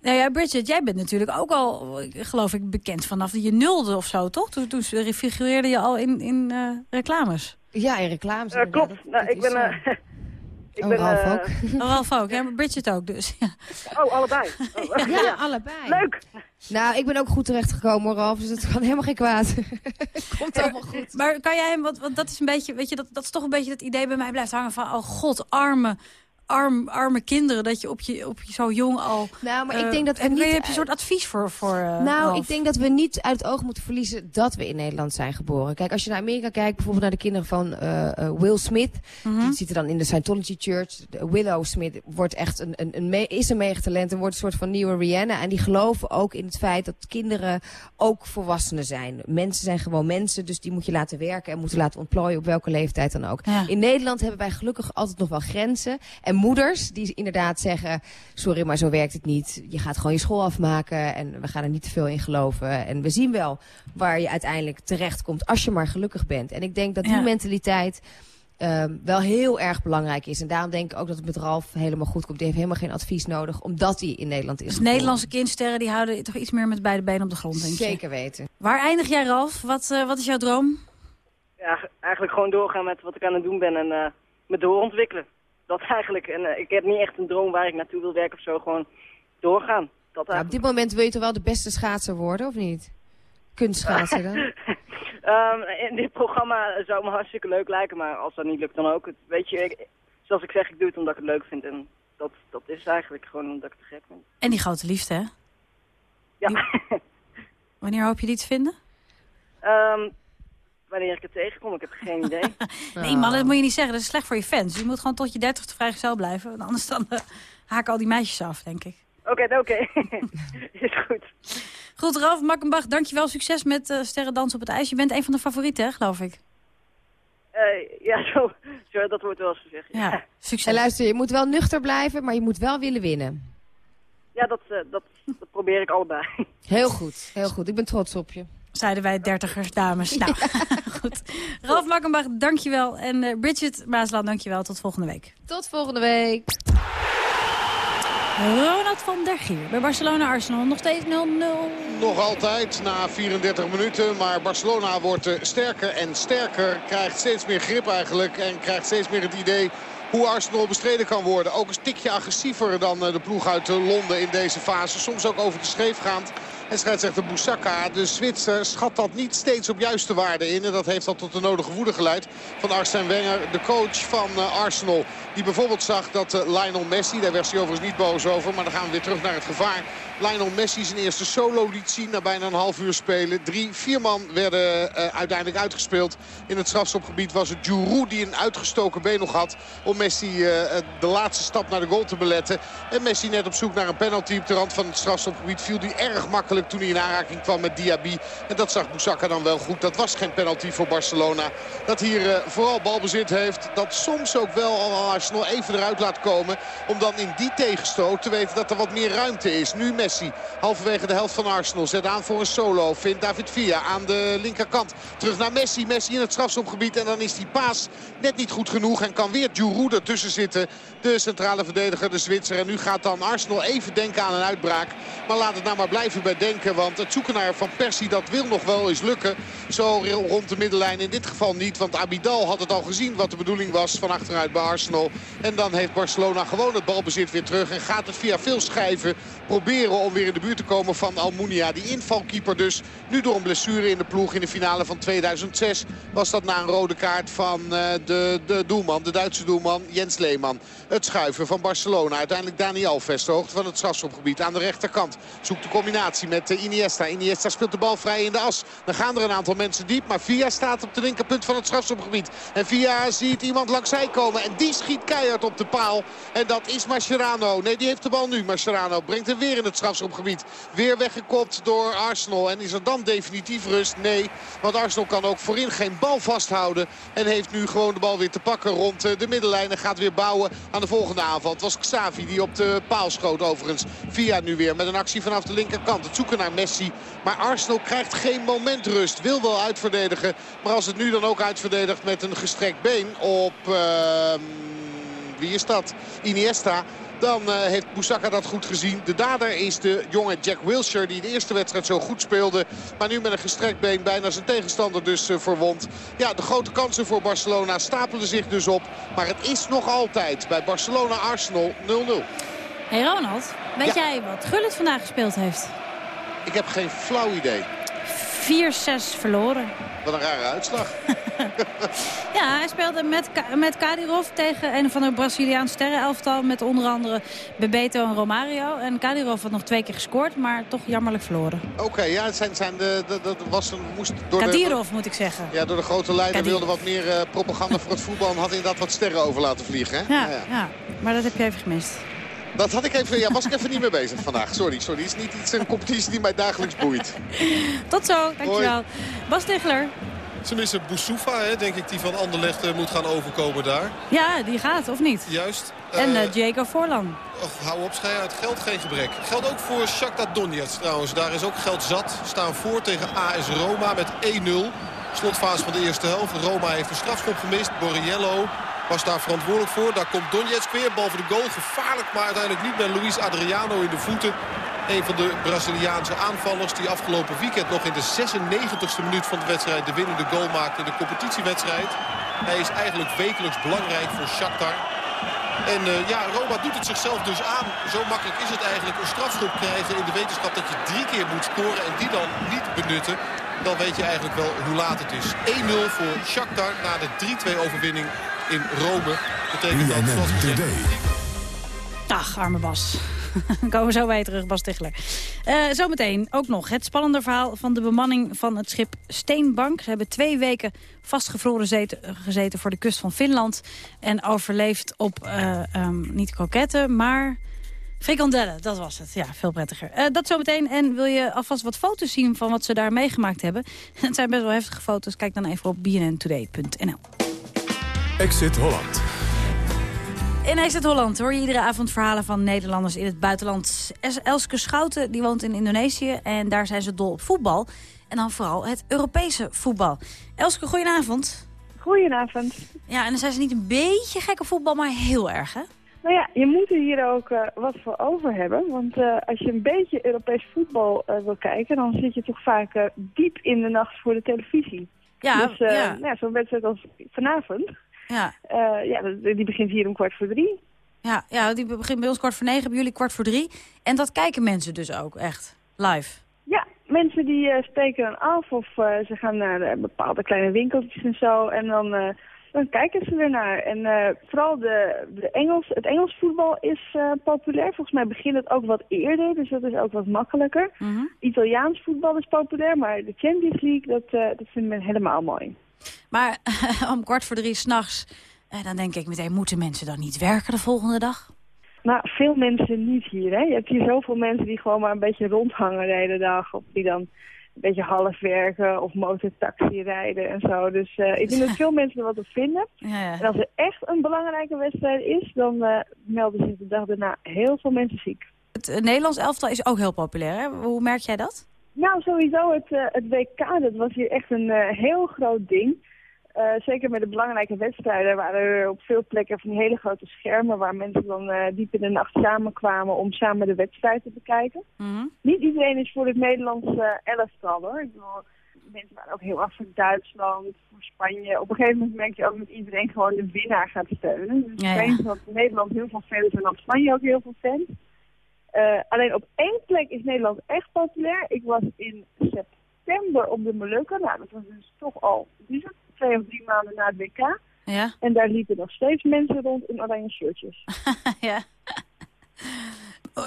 Nou ja, Bridget, jij bent natuurlijk ook al, eh, geloof ik, bekend vanaf je nulde of zo, toch? Toen, toen figureerde je al in, in eh, reclames. Ja, in reclames. Eh, klopt, nou, ik ben... eh, ik Oh, ben Ralf eh, ook. Oh, Ralf ook, hè? maar Bridget ook dus. Ja. Oh, allebei. Oh, Ja, allebei. Leuk. Nou, ik ben ook goed terechtgekomen, hoor, Ralf. Dus het kan helemaal geen kwaad. Komt allemaal goed. Maar kan jij hem, want, want dat is een beetje, weet je, dat, dat is toch een beetje het idee bij mij blijft hangen van, oh god, arme, arm, arme kinderen, dat je op je, op je zo jong al... Nou, maar ik eh, denk dat we heb, niet- Heb je een soort advies voor, voor eh, Nou, Ralf? ik denk dat we niet uit het oog moeten verliezen dat we in Nederland zijn geboren. Kijk, als je naar Amerika kijkt, bijvoorbeeld naar de kinderen van eh, Will Smith. Mhm. Die zitten dan in de Scientology Church. Willow Smith wordt echt een, een, een me- is een megatalent en wordt een soort van nieuwe Rihanna. En die geloven ook in het feit dat kinderen ook volwassenen zijn. Mensen zijn gewoon mensen, dus die moet je laten werken en moeten laten ontplooien op welke leeftijd dan ook. Ja. In Nederland hebben wij gelukkig altijd nog wel grenzen. En moeders die inderdaad zeggen, sorry, maar zo werkt het niet. Je gaat gewoon je school afmaken en we gaan er niet te veel in geloven. En we zien wel waar je uiteindelijk terecht komt als je maar gelukkig bent. En ik denk dat die Ja. mentaliteit ehm, wel heel erg belangrijk is. En daarom denk ik ook dat het met Ralf helemaal goed komt. Die heeft helemaal geen advies nodig, omdat hij in Nederland is. Dus. Nederlandse kindsterren die houden toch iets meer met beide benen op de grond, denk je? Zeker weten. Waar eindig jij, Ralf? Wat, eh, wat is jouw droom? Ja, eigenlijk gewoon doorgaan met wat ik aan het doen ben en eh, me doorontwikkelen. Dat eigenlijk. En eh, ik heb niet echt een droom waar ik naartoe wil werken of zo. Gewoon doorgaan. Dat Nou, op dit moment wil je toch wel de beste schaatser worden, of niet? Kunstschaatser dan? Ehm, in dit programma zou me hartstikke leuk lijken, maar als dat niet lukt dan ook. Het, weet je, ik- zoals ik zeg, ik doe het omdat ik het leuk vind. En dat, dat is eigenlijk gewoon omdat ik te gek ben. En die grote liefde, hè? Ja. Wanneer hoop je die te vinden? Ehm, wanneer ik het tegenkom, ik heb geen idee. Nee, man, dat moet je niet zeggen. Dat is slecht voor je fans. Je moet gewoon tot je dertigste vrijgezel blijven. Want anders dan eh, haken al die meisjes af, denk ik. Oké, oké. is goed. Goed, Ralf Makkenbach, dankjewel. Succes met eh Sterren Dansen op het IJs. Je bent een van de favorieten, hè, geloof ik. Eh, ja, zo, zo, dat wordt wel eens gezegd. Ja, Ja, succes. En luister, je moet wel nuchter blijven, maar je moet wel willen winnen. ja dat, eh, dat, dat probeer ik allebei. Heel goed, heel goed. Ik ben trots op je. Zeiden wij dertigers, dames. Nou, goed. Ralf Makkenbach, dankjewel. En eh, Bridget Maasland, dankjewel. Tot volgende week. Tot volgende week. Ronald van der Gier bij Barcelona-Arsenal nog steeds 0-0. Nog altijd na 34 minuten. Maar Barcelona wordt eh, sterker en sterker. Krijgt steeds meer grip eigenlijk. En krijgt steeds meer het idee hoe Arsenal bestreden kan worden. Ook een stikje agressiever dan eh, de ploeg uit Londen in deze fase. Soms ook over de scheefgaand. En scheidsrechter Boussaka, de Zwitser, schat dat niet steeds op juiste waarde in. En dat heeft al tot de nodige woede geleid van Arsène Wenger, de coach van Arsenal. Die bijvoorbeeld zag dat Lionel Messi, daar werd hij overigens niet boos over. Maar dan gaan we weer terug naar het gevaar. Lionel Messi zijn eerste solo liet zien na bijna een half uur spelen. Drie, vier man werden uh, uiteindelijk uitgespeeld. In het strafschopgebied was het Giroud die een uitgestoken been nog had. Om Messi uh, de laatste stap naar de goal te beletten. En Messi net op zoek naar een penalty op de rand van het strafschopgebied. Viel hij erg makkelijk toen hij in aanraking kwam met Diaby. En dat zag Boussaka dan wel goed. Dat was geen penalty voor Barcelona. Dat hier uh, vooral balbezit heeft. Dat soms ook wel Arsenal even eruit laat komen. Om dan in die tegenstoot te weten dat er wat meer ruimte is. Nu Messi Messi. Halverwege de helft van Arsenal. Zet aan voor een solo. Vindt David Villa aan de linkerkant. Terug naar Messi. Messi in het strafschopgebied. En dan is die paas net niet goed genoeg. En kan weer Giroud ertussen zitten. De centrale verdediger, de Zwitser. En nu gaat dan Arsenal even denken aan een uitbraak. Maar laat het nou maar blijven bij denken. Want het zoeken naar Van Persie, dat wil nog wel eens lukken. Zo rond de middenlijn in dit geval niet. Want Abidal had het al gezien wat de bedoeling was van achteruit bij Arsenal. En dan heeft Barcelona gewoon het balbezit weer terug. En gaat het via veel schijven proberen om weer in de buurt te komen van Almunia. Die invalkeeper dus nu door een blessure in de ploeg in de finale van 2006. Was dat na een rode kaart van uh, de, de doelman, de Duitse doelman Jens Leeman. Het schuiven van Barcelona. Uiteindelijk Dani Alves, hoogte van het strafschopgebied aan de rechterkant. Zoekt de combinatie met uh, Iniesta. Iniesta speelt de bal vrij in de as. Dan gaan er een aantal mensen diep. Maar Via staat op de linkerpunt van het strafschopgebied. En Via ziet iemand langzij komen. En die schiet keihard op de paal. En dat is Mascherano. Nee, die heeft de bal nu. Mascherano brengt hem weer in het strafschopgebied. Weer weggekopt door Arsenal. En is er dan definitief rust? Nee, want Arsenal kan ook voorin geen bal vasthouden. En heeft nu gewoon de bal weer te pakken rond de middenlijn. En gaat weer bouwen aan de volgende aanval. Het was Xavi die op de paal schoot overigens. Via nu weer met een actie vanaf de linkerkant. Het zoeken naar Messi. Maar Arsenal krijgt geen momentrust. Wil wel uitverdedigen. Maar als het nu dan ook uitverdedigt met een gestrekt been op... Uh, wie is dat? Iniesta. Dan uh, heeft Boussaka dat goed gezien. De dader is de jonge Jack Wilshere die de eerste wedstrijd zo goed speelde. Maar nu met een gestrekt been bijna zijn tegenstander dus uh, verwond. Ja, de grote kansen voor Barcelona stapelen zich dus op. Maar het is nog altijd bij Barcelona-Arsenal 0-0. Hey Ronald, weet ja. jij wat Gullit vandaag gespeeld heeft? Ik heb geen flauw idee. 4-6 verloren. Wat een rare uitslag. ja, hij speelde met, met Kadirov tegen een van de Braziliaanse sterrenelftal. Met onder andere Bebeto en Romario. En Kadirov had nog twee keer gescoord, maar toch jammerlijk verloren. Oké, okay, ja, het zijn, zijn de, de, was een, moest door Kadirov de, moet ik zeggen. Ja, door de grote leider wilde wat meer uh, propaganda voor het voetbal. En had inderdaad wat sterren over laten vliegen. Hè? Ja, ja. ja, maar dat heb je even gemist. Dat had ik even, ja, was ik even niet mee bezig vandaag. Sorry, sorry. Het is niet iets, een competitie die mij dagelijks boeit. Tot zo, dankjewel. Hoi. Bas Tichler. Ze missen Boussoufa, hè, denk ik, die van Anderlecht uh, moet gaan overkomen daar. Ja, die gaat, of niet? Juist. En uh, Diego Forlan. Och, hou op, schij uit. Geld geen gebrek. Geldt ook voor Shakhtar Donetsk trouwens. Daar is ook geld zat. Staan voor tegen AS Roma met 1-0. Slotfase van de eerste helft. Roma heeft een strafschop gemist. Borriello was daar verantwoordelijk voor. Daar komt Donetsk weer, bal voor de goal. Gevaarlijk, maar uiteindelijk niet met Luis Adriano in de voeten. Een van de Braziliaanse aanvallers die afgelopen weekend nog in de 96e minuut van de wedstrijd de winnende goal maakte in de competitiewedstrijd. Hij is eigenlijk wekelijks belangrijk voor Shakhtar. En uh, ja, Roma doet het zichzelf dus aan. Zo makkelijk is het eigenlijk een strafschop krijgen in de wetenschap dat je drie keer moet scoren en die dan niet benutten. Dan weet je eigenlijk wel hoe laat het is. 1-0 voor Shakhtar na de 3-2 overwinning in Rome. Betekent dat, gezegd... Ach, arme Bas. Komen we zo bij terug, Bas Tichler. Uh, zometeen ook nog het spannende verhaal van de bemanning van het schip Steenbank. Ze hebben twee weken vastgevroren zeten, gezeten voor de kust van Finland. En overleefd op, uh, um, niet kroketten, maar... Frikandellen, dat was het. Ja, veel prettiger. Uh, dat zometeen. En wil je alvast wat foto's zien van wat ze daar meegemaakt hebben? Het zijn best wel heftige foto's. Kijk dan even op bnntoday.nl. Exit Holland. In Exit Holland hoor je iedere avond verhalen van Nederlanders in het buitenland. Elske Schouten die woont in Indonesië en daar zijn ze dol op voetbal. En dan vooral het Europese voetbal. Elske, goedenavond. Goedenavond. Ja, en dan zijn ze niet een beetje gek op voetbal, maar heel erg, hè? Nou ja, je moet er hier ook uh, wat voor over hebben. Want uh, als je een beetje Europees voetbal uh, wil kijken... dan zit je toch vaak diep in de nacht voor de televisie. Ja, dus ja. Nou, zo'n wedstrijd als vanavond... Ja. ja, die begint hier om kwart voor drie. Ja, ja, die begint bij ons kwart voor negen, bij jullie kwart voor drie. En dat kijken mensen dus ook echt, live? Ja, mensen die spreken dan af of ze gaan naar bepaalde kleine winkeltjes en zo. En dan dan kijken ze ernaar. En uh, vooral de, de Engels, het Engels voetbal is uh, populair. Volgens mij begint het ook wat eerder, dus dat is ook wat makkelijker. Mhm. Italiaans voetbal is populair, maar de Champions League, dat, uh, dat vindt men helemaal mooi. Maar om kwart voor drie s'nachts, dan denk ik meteen, moeten mensen dan niet werken de volgende dag? Nou, veel mensen niet hier. Hè? Je hebt hier zoveel mensen die gewoon maar een beetje rondhangen de hele dag. Of die dan een beetje half werken of motortaxi rijden en zo. Dus uh, ik denk dat veel mensen er wat op vinden. Ja, ja. En als er echt een belangrijke wedstrijd is, dan uh, melden zich de dag daarna heel veel mensen ziek. Het uh, Nederlands elftal is ook heel populair, hè? Hoe merk jij dat? Nou, sowieso het, het WK, dat was hier echt een heel groot ding. Uh, zeker met de belangrijke wedstrijden waren er op veel plekken van die hele grote schermen... waar mensen dan uh, diep in de nacht samenkwamen om samen de wedstrijd te bekijken. Mm -hmm. Niet iedereen is voor het Nederlandse elftal hoor. Ik bedoel, mensen waren ook heel af voor Duitsland, voor Spanje. Op een gegeven moment merk je ook dat iedereen gewoon de winnaar gaat steunen. Dus ja, ja. dat Nederland heel veel fans en dan Spanje ook heel veel fans. alleen op één plek is Nederland echt populair. Ik was in september op de Molukken. Nou, dat was dus toch al... Twee of drie maanden na het WK. Ja. En daar liepen nog steeds mensen rond in oranje shirtjes. ja.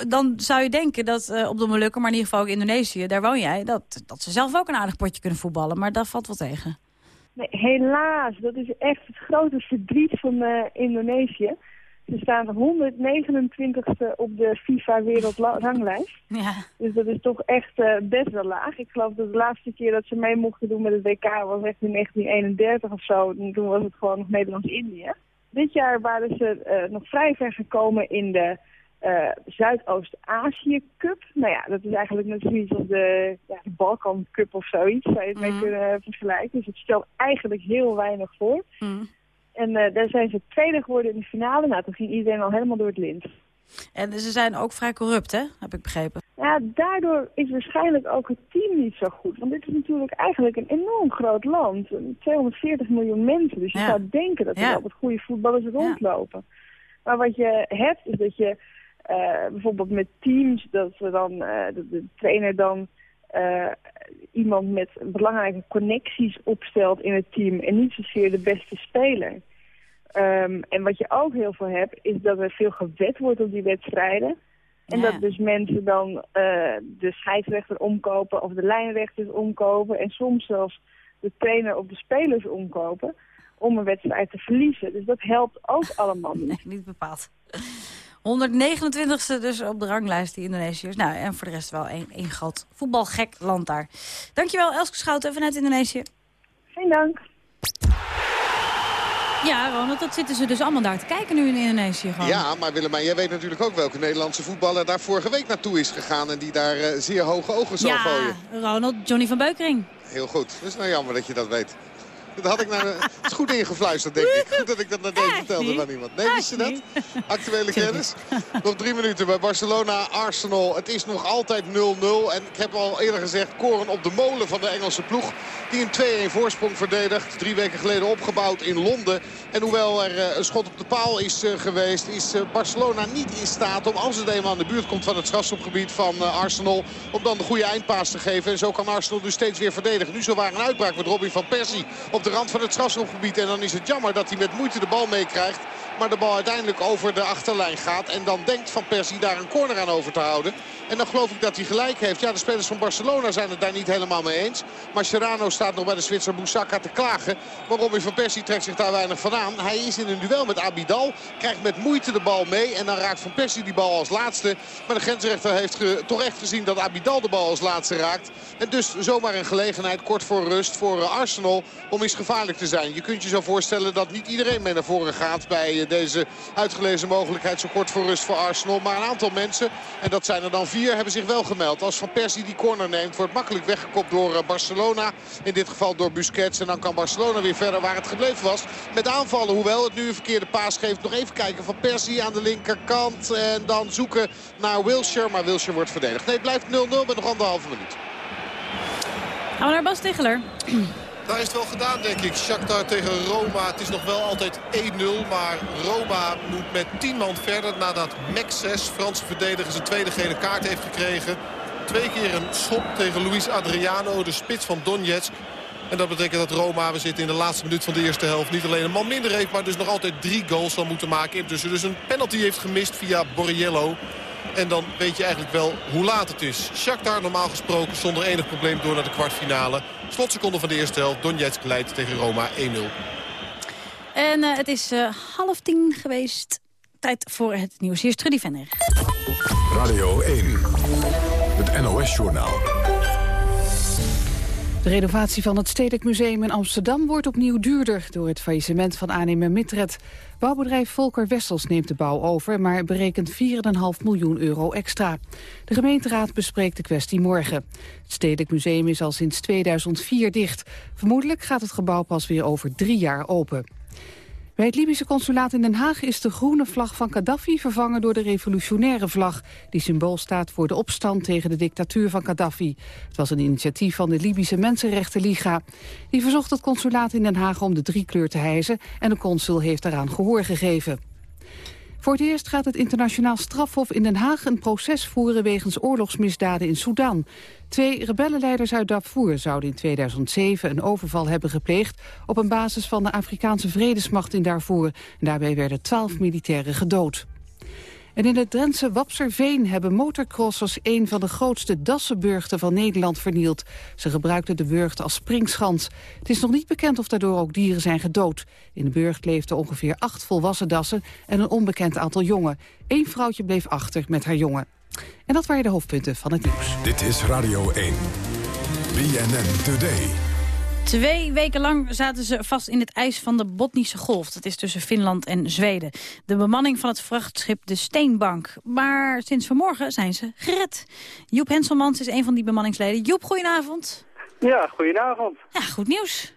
Dan zou je denken dat uh, op de Molukken, maar in ieder geval ook Indonesië, daar woon jij, dat, dat ze zelf ook een aardig potje kunnen voetballen. Maar dat valt wel tegen. Nee, helaas. Dat is echt het grote verdriet van uh, Indonesië. Ze staan 129ste op de FIFA wereldranglijst. Ja. Dus dat is toch echt uh, best wel laag. Ik geloof dat de laatste keer dat ze mee mochten doen met het WK was echt in 1931 of zo. En toen was het gewoon nog Nederlands-Indië. Dit jaar waren ze uh, nog vrij ver gekomen in de uh, Zuidoost-Azië Cup. Nou ja, dat is eigenlijk net zoiets als de, ja, de Balkan Cup of zoiets. Zou je het mee Mhm. kunnen vergelijken. Dus het stelt eigenlijk heel weinig voor. Mm. En uh, daar zijn ze tweede geworden in de finale. Nou, toen ging iedereen al helemaal door het lint. En ze zijn ook vrij corrupt, hè? Heb ik begrepen. Ja, daardoor is waarschijnlijk ook het team niet zo goed. Want dit is natuurlijk eigenlijk een enorm groot land. 240 miljoen mensen. Dus je Ja. zou denken dat er Ja. wel wat goede voetballers rondlopen. Maar wat je hebt is dat je eh, bijvoorbeeld met teams... dat we dan, eh, dat de trainer dan eh, iemand met belangrijke connecties opstelt in het team... en niet zozeer de beste speler. Ehm, en wat je ook heel veel hebt, is dat er veel gewet wordt op die wedstrijden. En Ja. dat dus mensen dan eh, de scheidsrechter omkopen of de lijnrechters omkopen. En soms zelfs de trainer of de spelers omkopen om een wedstrijd te verliezen. Dus dat helpt ook allemaal niet. Nee, niet bepaald. 129ste dus op de ranglijst, die Indonesiërs. Nou, en voor de rest wel één, één groot voetbalgek land daar. Dankjewel, Elske Schouten vanuit Indonesië. Geen dank. Ja, Ronald, dat zitten ze dus allemaal daar te kijken nu in Indonesië gewoon. Ja, maar Willemijn, jij weet natuurlijk ook welke Nederlandse voetballer daar vorige week naartoe is gegaan. En die daar eh, zeer hoge ogen zal ja, gooien. Ronald, Johnny van Beukering. Heel goed. Het is nou jammer dat je dat weet. Dat had ik nou, het is goed ingefluisterd, denk ik. Goed dat ik dat net even vertelde aan iemand. Nee, wist je dat? Actuele kennis. Nog drie minuten bij Barcelona, Arsenal. Het is nog altijd 0-0. En ik heb al eerder gezegd, koren op de molen van de Engelse ploeg. Die een 2-1 voorsprong verdedigt. Drie weken geleden opgebouwd in Londen. En hoewel er eh, een schot op de paal is eh, geweest... is eh, Barcelona niet in staat om, als het eenmaal aan de buurt komt van het strafschopgebied van eh, Arsenal... om dan de goede eindpaas te geven. En zo kan Arsenal dus steeds weer verdedigen. Nu zo waar een uitbraak met Robin van Persie op de rand van het strafschopgebied. En dan is het jammer dat hij met moeite de bal meekrijgt. Maar de bal uiteindelijk over de achterlijn gaat. En dan denkt Van Persie daar een corner aan over te houden. En dan geloof ik dat hij gelijk heeft. Ja, de spelers van Barcelona zijn het daar niet helemaal mee eens. Maar Serrano staat nog bij de Zwitser Boussaka te klagen. Maar Robin van Persie trekt zich daar weinig van aan. Hij is in een duel met Abidal. Krijgt met moeite de bal mee. En dan raakt Van Persie die bal als laatste. Maar de grensrechter heeft toch echt gezien dat Abidal de bal als laatste raakt. En dus zomaar een gelegenheid kort voor rust voor eh, Arsenal om eens gevaarlijk te zijn. Je kunt je zo voorstellen dat niet iedereen mee naar voren gaat bij eh, deze uitgelezen mogelijkheid zo kort voor rust voor Arsenal. Maar een aantal mensen, en dat zijn er dan vier, hebben zich wel gemeld. Als Van Persie die corner neemt, wordt makkelijk weggekopt door eh, Barcelona. In dit geval door Busquets. En dan kan Barcelona weer verder waar het gebleven was. Met aanvallen, hoewel het nu een verkeerde paas geeft. Nog even kijken van Persie aan de linkerkant. En dan zoeken naar Wilshire. Maar Wilshire wordt verdedigd. Nee, het blijft 0-0 met nog anderhalve minuut. Gaan we naar Bas Tegeler. Daar is het wel gedaan, denk ik. Shakhtar tegen Roma. Het is nog wel altijd 1-0. Maar Roma moet met 10 man verder nadat Maxes, Franse verdediger, zijn tweede gele kaart heeft gekregen. Twee keer een schop tegen Luis Adriano, de spits van Donetsk. En dat betekent dat Roma, we zitten in de laatste minuut van de eerste helft... niet alleen een man minder heeft, maar dus nog altijd drie goals zal moeten maken. Intussen dus een penalty heeft gemist via Borriello. En dan weet je eigenlijk wel hoe laat het is. Shakhtar normaal gesproken zonder enig probleem door naar de kwartfinale. Slotseconde van de eerste helft. Donetsk leidt tegen Roma 1-0. En uh, het is uh, half tien geweest. Tijd voor het nieuws. Hier is Trudy Venner. Radio 1. Het NOS-journaal. De renovatie van het Stedelijk Museum in Amsterdam wordt opnieuw duurder... door het faillissement van aannemer Mitred. Bouwbedrijf Volker Wessels neemt de bouw over... maar berekent 4,5 miljoen euro extra. De gemeenteraad bespreekt de kwestie morgen. Het Stedelijk Museum is al sinds 2004 dicht. Vermoedelijk gaat het gebouw pas weer over drie jaar open. Bij het Libische consulaat in Den Haag is de groene vlag van Gaddafi vervangen door de revolutionaire vlag, die symbool staat voor de opstand tegen de dictatuur van Gaddafi. Het was een initiatief van de Libische Mensenrechtenliga. Die verzocht het consulaat in Den Haag om de driekleur te hijsen en de consul heeft daaraan gehoor gegeven. Voor het eerst gaat het internationaal strafhof in Den Haag een proces voeren wegens oorlogsmisdaden in Sudan. Twee rebellenleiders uit Darfur zouden in 2007 een overval hebben gepleegd op een basis van de Afrikaanse vredesmacht in Darfur. En daarbij werden twaalf militairen gedood. En in het Drentse Wapserveen hebben motorcrossers een van de grootste dassenburgten van Nederland vernield. Ze gebruikten de burcht als springschans. Het is nog niet bekend of daardoor ook dieren zijn gedood. In de burcht leefden ongeveer acht volwassen dassen en een onbekend aantal jongen. Eén vrouwtje bleef achter met haar jongen. En dat waren de hoofdpunten van het nieuws. Dit is Radio 1. BNN Today. Twee weken lang zaten ze vast in het ijs van de Botnische Golf. Dat is tussen Finland en Zweden. De bemanning van het vrachtschip de Steenbank. Maar sinds vanmorgen zijn ze gered. Joep Henselmans is een van die bemanningsleden. Joep, goedenavond. Ja, goedenavond. Ja, goed nieuws.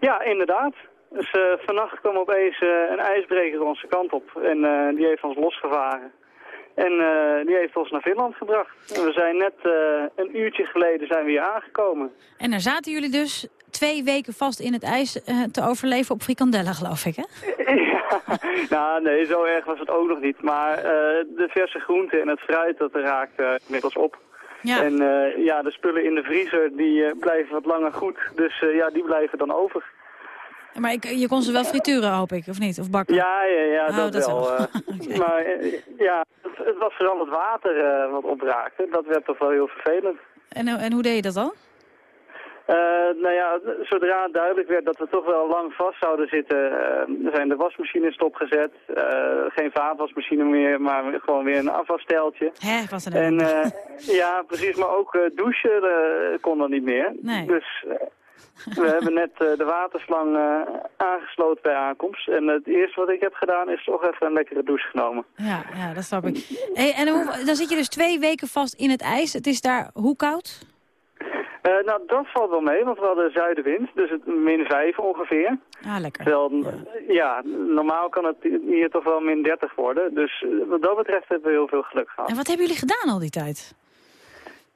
Ja, inderdaad. Dus uh, vannacht kwam opeens uh, een ijsbreker onze kant op. En uh, die heeft ons losgevaren. En uh, die heeft ons naar Finland gebracht. En we zijn net uh, een uurtje geleden zijn we hier aangekomen. En daar zaten jullie dus twee weken vast in het ijs uh, te overleven op frikandellen, geloof ik, hè? ja, nou nee, zo erg was het ook nog niet. Maar de verse groenten en het fruit, dat raakt inmiddels op. Ja. En ja, de spullen in de vriezer, die blijven wat langer goed. Dus ja, die blijven dan over. Maar ik, je kon ze wel frituren, hoop ik, of niet? Of bakken? Ja, ja, ja oh, dat, dat, wel. Okay. Maar uh, ja, het, het, was vooral het water uh, wat opraakte. Dat werd toch wel heel vervelend. En, en hoe deed je dat dan? nou ja, zodra het duidelijk werd dat we toch wel lang vast zouden zitten, zijn de wasmachines stopgezet. geen vaatwasmachine meer, maar gewoon weer een afwassteltje. Hè, was er en, Ja, precies, maar ook douchen kon dan niet meer. Nee. Dus we hebben net uh, de waterslang uh, aangesloten bij aankomst. En het eerste wat ik heb gedaan is toch even een lekkere douche genomen. Ja, ja dat snap ik. Hey, en hoe, dan zit je dus twee weken vast in het ijs. Het is daar hoe koud? Uh, nou, dat valt wel mee, want we hadden zuidenwind, dus het min 5 ongeveer. Ah, lekker. Terwijl, ja. ja. normaal kan het hier toch wel min 30 worden. Dus wat dat betreft hebben we heel veel geluk gehad. En wat hebben jullie gedaan al die tijd?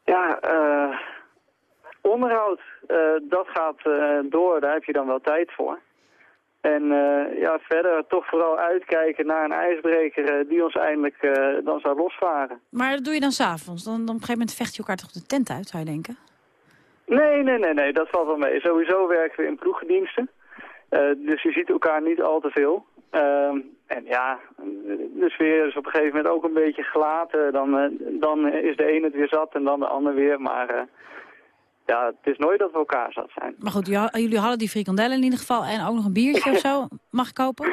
Ja, eh Onderhoud, uh, dat gaat uh, door, daar heb je dan wel tijd voor. En uh, ja, verder toch vooral uitkijken naar een ijsbreker die ons eindelijk dan zou losvaren. Maar dat doe je dan s'avonds? Dan, dan op een gegeven moment vecht je elkaar toch de tent uit, zou je denken? Nee, nee, nee, nee, dat valt wel mee. Sowieso werken we in ploegendiensten. dus je ziet elkaar niet al te veel. Ehm, en ja, de sfeer is op een gegeven moment ook een beetje gelaten. Dan, dan is de een het weer zat en dan de ander weer. Maar ja, het is nooit dat we elkaar zat zijn. Maar goed, jullie hadden die frikandellen in ieder geval en ook nog een biertje of zo. Mag kopen?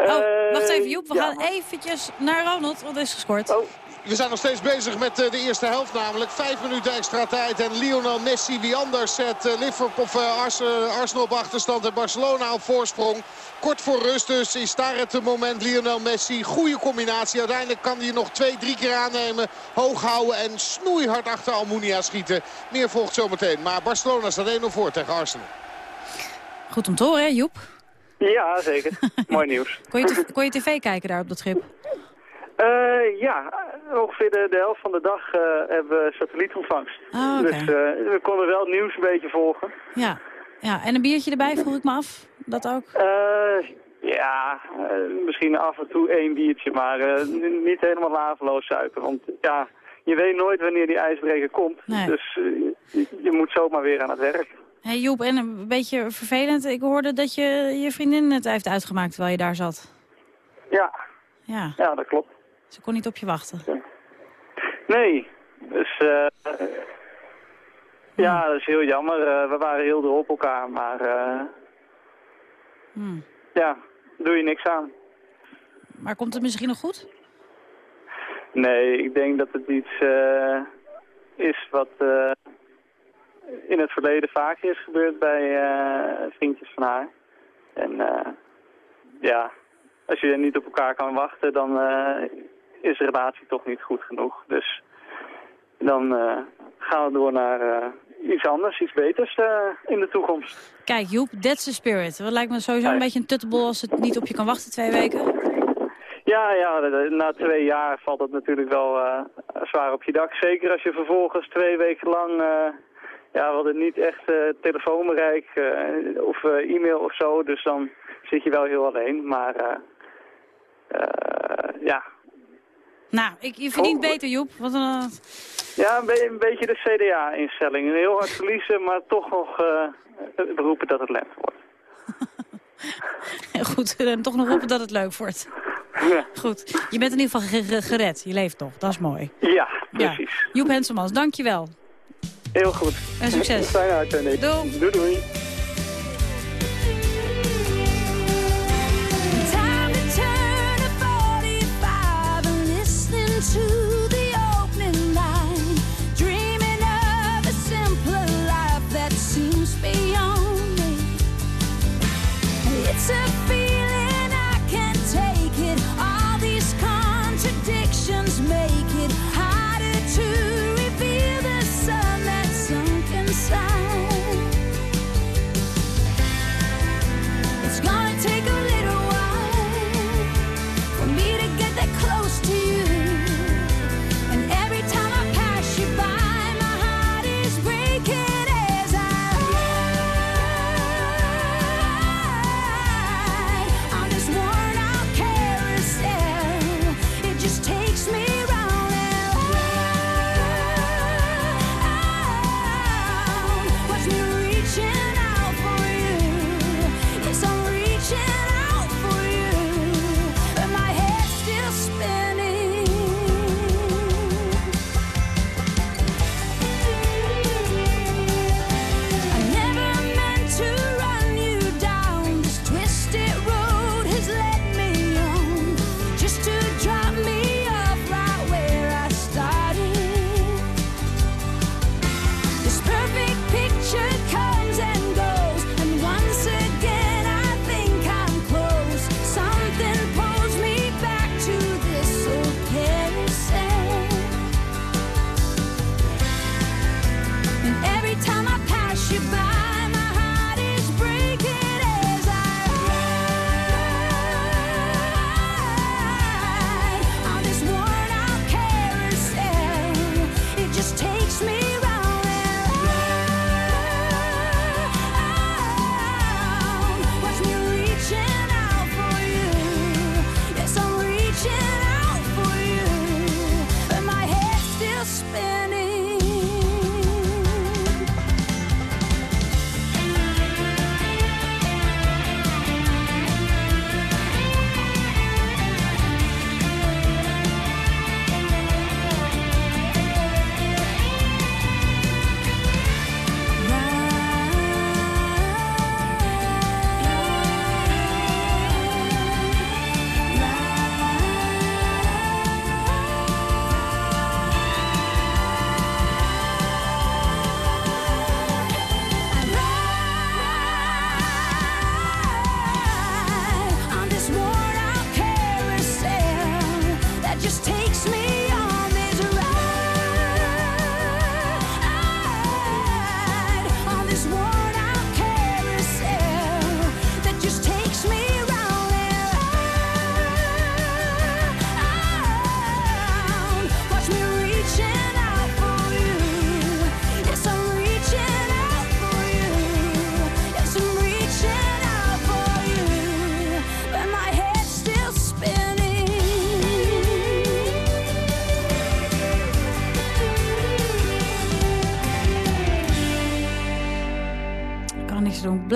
Oh, wacht even Joep, we gaan eventjes naar Ronald, want er is gescoord. Oh. We zijn nog steeds bezig met de eerste helft namelijk. Vijf minuten extra tijd en Lionel Messi, wie anders, zet Liverpool of Arsenal op achterstand en Barcelona op voorsprong. Kort voor rust dus is daar het moment Lionel Messi. Goede combinatie. Uiteindelijk kan hij nog twee, drie keer aannemen. Hoog houden en snoeihard achter Almunia schieten. Meer volgt zometeen. Maar Barcelona staat 1-0 voor tegen Arsenal. Goed om te horen, hè, Joep? Ja, zeker. Mooi nieuws. Kon je, kon je tv kijken daar op dat schip? Uh, ja, ongeveer de, de, helft van de dag uh, hebben we satellietontvangst. Oh, okay. Dus uh, we konden wel het nieuws een beetje volgen. Ja, ja. en een biertje erbij vroeg ik me af. Dat ook? ja, misschien af en toe één biertje, maar niet helemaal laveloos suiker. Want ja, je weet nooit wanneer die ijsbreker komt. Nee. Dus je moet zomaar weer aan het werk. Hey Joep, en een beetje vervelend. Ik hoorde dat je je vriendin het heeft uitgemaakt terwijl je daar zat. Ja. Ja, ja dat klopt. Ze kon niet op je wachten. Nee, dus uh, ja, dat is heel jammer. Uh, we waren heel dol op elkaar, maar uh, hmm. ja, doe je niks aan. Maar komt het misschien nog goed? Nee, ik denk dat het iets is wat in het verleden vaker is gebeurd bij vriendjes van haar. En ja, als je niet op elkaar kan wachten, dan is de relatie toch niet goed genoeg. Dus dan gaan we door naar iets anders, iets beters uh, in de toekomst. Kijk Joep, that's the spirit. Dat lijkt me sowieso een beetje een tuttebol als het niet op je kan wachten twee weken. Ja, ja, na twee jaar valt het natuurlijk wel zwaar op je dak. Zeker als je vervolgens twee weken lang, ja, we hadden niet echt telefoonbereik of e-mail of zo. Dus dan zit je wel heel alleen. Maar ja, nou, ik, je verdient beter, Joep. Wat een, uh... Ja, een, be een, beetje de CDA-instelling. Heel hard verliezen, maar toch nog uh, roepen dat het leuk wordt. Goed, en toch nog roepen dat het leuk wordt. Ja. Goed, je bent in ieder geval gered. Je leeft nog, dat is mooi. Ja, precies. Ja. Joep Henselmans, dankjewel. Heel goed. En succes. Fijne uitzending. Doei. Doei, doei.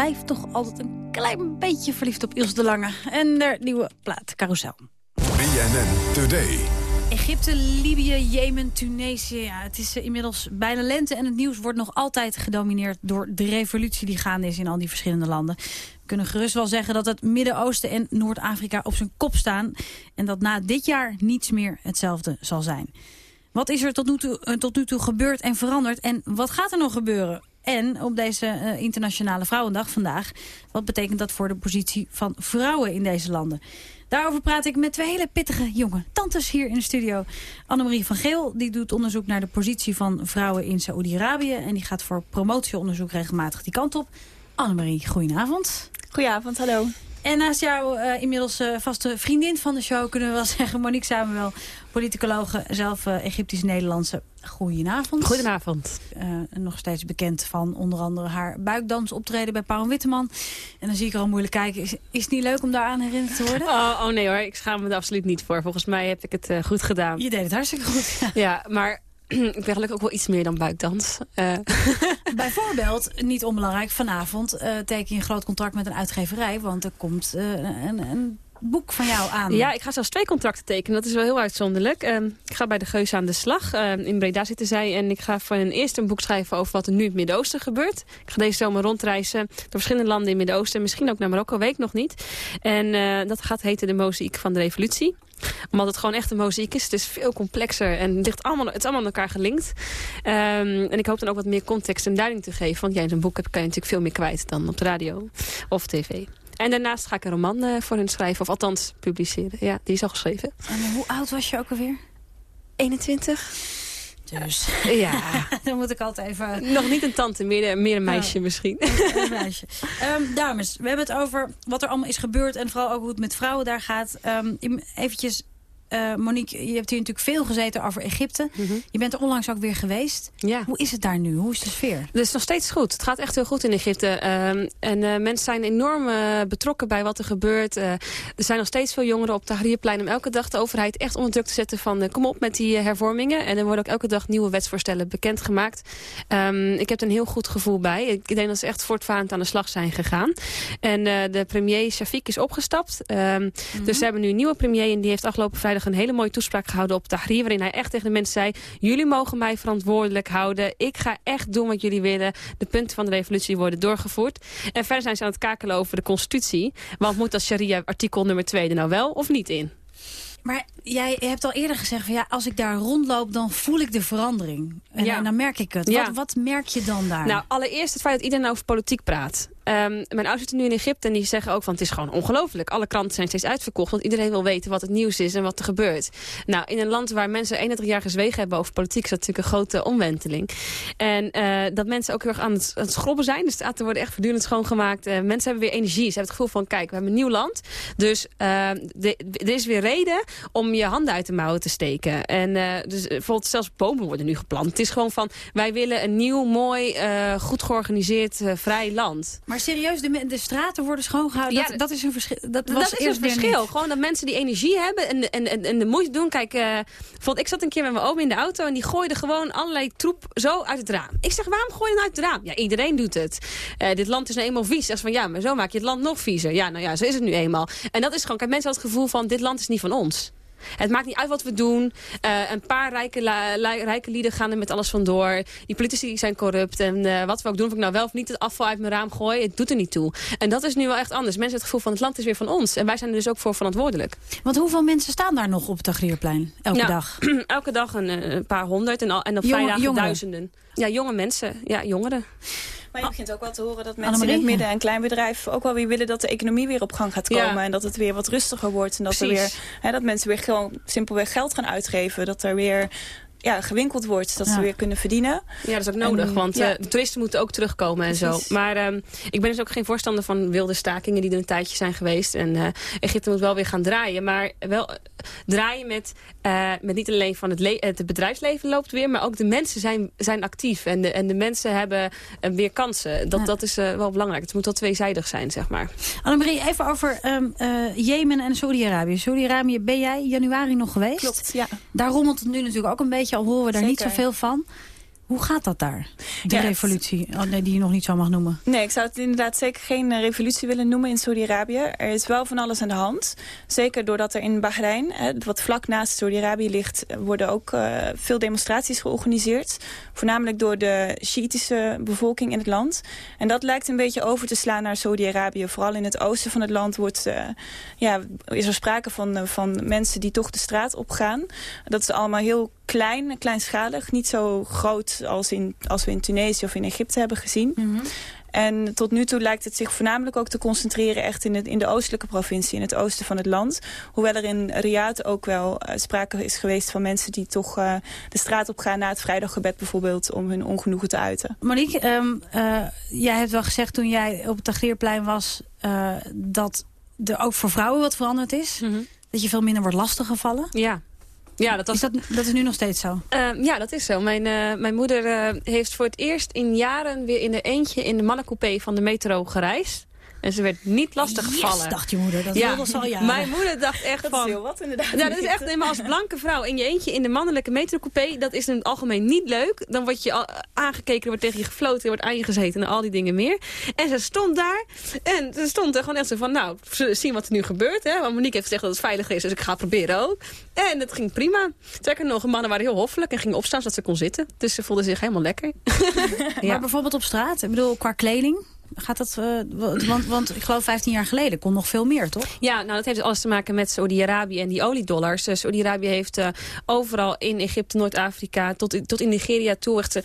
Blijf toch altijd een klein beetje verliefd op Ilse de Lange. En de nieuwe plaat, Carousel. BNN Today. Egypte, Libië, Jemen, Tunesië. Ja, het is eh, inmiddels bijna lente en het nieuws wordt nog altijd gedomineerd door de revolutie die gaande is in al die verschillende landen. We kunnen gerust wel zeggen dat het Midden-Oosten en Noord-Afrika op zijn kop staan. En dat na dit jaar niets meer hetzelfde zal zijn. Wat is er tot nu toe, eh, tot nu toe gebeurd en veranderd en wat gaat er nog gebeuren? En op deze eh, internationale vrouwendag vandaag, wat betekent dat voor de positie van vrouwen in deze landen? Daarover praat ik met twee hele pittige jonge tantes hier in de studio. Annemarie van Geel die doet onderzoek naar de positie van vrouwen in Saoedi-Arabië. En die gaat voor promotieonderzoek regelmatig die kant op. Annemarie, goedenavond. Goedenavond, hallo. En naast jou uh, inmiddels uh, vaste vriendin van de show kunnen we wel zeggen... Monique Samuel, politicologe, zelf uh, Egyptisch-Nederlandse. Goedenavond. Goedenavond. nog steeds bekend van onder andere haar buikdansoptreden bij Paul Witteman. En dan zie ik er al moeilijk kijken. Is, is het niet leuk om daaraan herinnerd te worden? Oh, oh nee hoor, ik schaam me er absoluut niet voor. Volgens mij heb ik het goed gedaan. Je deed het hartstikke goed. Ja, ja maar ik ben gelukkig ook wel iets meer dan buikdans. Uh. Bijvoorbeeld, niet onbelangrijk, vanavond uh, teken je een groot contract met een uitgeverij. Want er komt uh, een, een, boek van jou aan. Ja, ik ga zelfs twee contracten tekenen. Dat is wel heel uitzonderlijk. ik ga bij de Geus aan de slag. in Breda zitten zij. En ik ga voor een eerste een boek schrijven over wat er nu in het Midden-Oosten gebeurt. Ik ga deze zomer rondreizen door verschillende landen in het Midden-Oosten. Misschien ook naar Marokko, weet ik nog niet. En dat gaat heten De Mozaïek van de Revolutie omdat het gewoon echt een mozaïek is. Het is veel complexer en het, ligt allemaal, het is allemaal aan elkaar gelinkt. Um, en ik hoop dan ook wat meer context en duiding te geven. Want jij in zo'n boek kan je natuurlijk veel meer kwijt dan op de radio of tv. En daarnaast ga ik een roman uh, voor hen schrijven. Of althans publiceren. Ja, die is al geschreven. En hoe oud was je ook alweer? 21. Dus. Ja. Dan moet ik altijd even... Nog niet een tante, meer, meer een meisje oh. misschien. Een meisje. Um, dames, we hebben het over wat er allemaal is gebeurd... en vooral ook hoe het met vrouwen daar gaat. Um, eventjes uh, Monique, je hebt hier natuurlijk veel gezeten over Egypte. Mm -hmm. Je bent er onlangs ook weer geweest. Ja. Hoe is het daar nu? Hoe is de sfeer? Het is nog steeds goed. Het gaat echt heel goed in Egypte. Uh, en uh, mensen zijn enorm betrokken bij wat er gebeurt. er zijn nog steeds veel jongeren op Tahrirplein... om elke dag de overheid echt onder druk te zetten van... kom op met die hervormingen. En er worden ook elke dag nieuwe wetsvoorstellen bekendgemaakt. Um, ik heb er een heel goed gevoel bij. Ik denk dat ze echt voortvarend aan de slag zijn gegaan. En de premier Shafiq is opgestapt. Um, mm -hmm. Dus ze hebben nu een nieuwe premier... en die heeft afgelopen vrijdag een hele mooie toespraak gehouden op Tahrir... waarin hij echt tegen de mensen zei... jullie mogen mij verantwoordelijk houden. Ik ga echt doen wat jullie willen. De punten van de revolutie worden doorgevoerd. En verder zijn ze aan het kakelen over de constitutie. Want moet dat sharia-artikel nummer 2 er nou wel of niet in? Maar jij hebt al eerder gezegd van ja, als ik daar rondloop, dan voel ik de verandering. En, Ja. en dan merk ik het. Ja. Wat, wat merk je dan daar? Nou, allereerst het feit dat iedereen over politiek praat. Ehm, mijn ouders zitten nu in Egypte en die zeggen ook van het is gewoon ongelooflijk. Alle kranten zijn steeds uitverkocht, want iedereen wil weten wat het nieuws is en wat er gebeurt. Nou, in een land waar mensen 31 jaar gezwegen hebben over politiek is dat natuurlijk een grote omwenteling. En eh, dat mensen ook heel erg aan het, schrobben zijn. De straten worden echt voortdurend schoongemaakt. Eh, mensen hebben weer energie. Ze hebben het gevoel van kijk, we hebben een nieuw land. Dus de- er is weer reden om je handen uit de mouwen te steken. En eh, dus, bijvoorbeeld zelfs bomen worden nu geplant. Het is gewoon van wij willen een nieuw, mooi, goed georganiseerd, vrij land. Maar serieus, de, de straten worden schoongehouden. Ja, dat, dat is een verschil. Dat, was dat is een verschil. niet. Gewoon dat mensen die energie hebben en, de- en, en, en de moeite doen. Kijk, bijvoorbeeld, ik zat een keer met mijn oom in de auto en die gooide gewoon allerlei troep zo uit het raam. Ik zeg, waarom gooi je nou uit het raam? Ja, iedereen doet het. Eh, dit land is nou eenmaal vies. Dat is van, ja, maar zo maak je het land nog viezer. Ja, nou ja, zo is het nu eenmaal. En dat is gewoon, kijk, mensen hadden het gevoel van, dit land is niet van ons. Het maakt niet uit wat we doen. Eh, een paar rijke, rijke lieden gaan er met alles vandoor. Die politici zijn corrupt. En eh, wat we ook doen, of ik nou wel of niet het afval uit mijn raam gooi, het doet er niet toe. En dat is nu wel echt anders. Mensen hebben het gevoel van het land is weer van ons. En wij zijn er dus ook voor verantwoordelijk. Want hoeveel mensen staan daar nog op het Tagrierplein? Elke Nou, dag? elke dag een, eh, een paar honderd en, al, en op Jonge- vrijdagen jongeren? duizenden. Ja, jonge mensen. Ja, jongeren. Maar je begint ook wel te horen dat mensen in het midden- en kleinbedrijf ook wel weer willen dat de economie weer op gang gaat Ja. komen. En dat het weer wat rustiger wordt. En dat, er weer, hè, dat mensen weer gewoon simpelweg geld gaan uitgeven. Dat er weer ja, gewinkeld wordt. Dat Ja. ze weer kunnen verdienen. Ja, dat is ook nodig, En, want ja. eh, de toeristen moeten ook terugkomen en Precies. zo. Maar ehm, ik ben dus ook geen voorstander van wilde stakingen die er een tijdje zijn geweest. En eh, Egypte moet wel weer gaan draaien, maar wel eh, draaien met, eh, met niet alleen van het, het bedrijfsleven loopt weer, maar ook de mensen zijn, zijn actief. En de, en de mensen hebben eh, weer kansen. Dat, Ja. dat is eh, wel belangrijk. Het moet wel tweezijdig zijn, zeg maar. Annemarie, even over ehm, eh, Jemen en Saudi-Arabië. Saudi-Arabië ben jij januari nog geweest? Klopt, ja. Daar rommelt het nu natuurlijk ook een beetje, al horen we daar niet zoveel van. Hoe gaat dat daar, die Ja, revolutie, oh, nee, die je nog niet zo mag noemen? Nee, ik zou het inderdaad zeker geen eh, revolutie willen noemen in Saudi-Arabië. Er is wel van alles aan de hand. Zeker doordat er in Bahrein, wat vlak naast Saudi-Arabië ligt... eh, worden ook eh, veel demonstraties georganiseerd. Voornamelijk door de Shiïtische bevolking in het land. En dat lijkt een beetje over te slaan naar Saudi-Arabië. Vooral in het oosten van het land wordt, ja, is er sprake van, van mensen die toch de straat opgaan. Dat is allemaal heel klein, kleinschalig. Niet zo groot als, in, als we in Tunesië of in Egypte hebben gezien. En tot nu toe lijkt het zich voornamelijk ook te concentreren echt in, het, in de oostelijke provincie, in het oosten van het land. Hoewel er in Riyadh ook wel eh, sprake is geweest van mensen die toch eh, de straat op gaan na het vrijdaggebed bijvoorbeeld om hun ongenoegen te uiten. Monique, ehm, eh, jij hebt wel gezegd toen jij op het Tagrierplein was... eh, dat er ook voor vrouwen wat veranderd is. Dat je veel minder wordt lastiggevallen. Ja. Ja, dat, was... is dat, dat is nu nog steeds zo? Ehm, ja, dat is zo. Mijn, eh, mijn moeder eh, heeft voor het eerst in jaren weer in de eentje in de mannencoupé van de metro gereisd. En ze werd niet lastig gevallen. Yes, dacht je moeder. Dat wilde ze al jaren. Mijn moeder dacht echt Dat van... is heel wat inderdaad. Ja, dat is echt nee, maar als blanke vrouw in je eentje in de mannelijke metrocoupé... dat is in het algemeen niet leuk. Dan word je al aangekeken, er wordt tegen je gefloten... er wordt aan je gezeten en al die dingen meer. En ze stond daar en ze stond er gewoon echt zo van... nou, zien wat er nu gebeurt. Hè? Want Monique heeft gezegd dat het veilig is, dus ik ga het proberen ook. En het ging prima. Sterker nog, mannen waren heel hoffelijk en gingen opstaan... zodat ze kon zitten. Dus ze voelde zich helemaal lekker. Maar bijvoorbeeld op straat, ik bedoel, qua kleding... Gaat dat, eh, want, want ik geloof 15 jaar geleden kon nog veel meer, toch? Ja, nou dat heeft dus alles te maken met Saudi-Arabië en die oliedollars. Uh, Saudi-Arabië heeft uh, overal in Egypte, Noord-Afrika tot, tot in Nigeria toe echt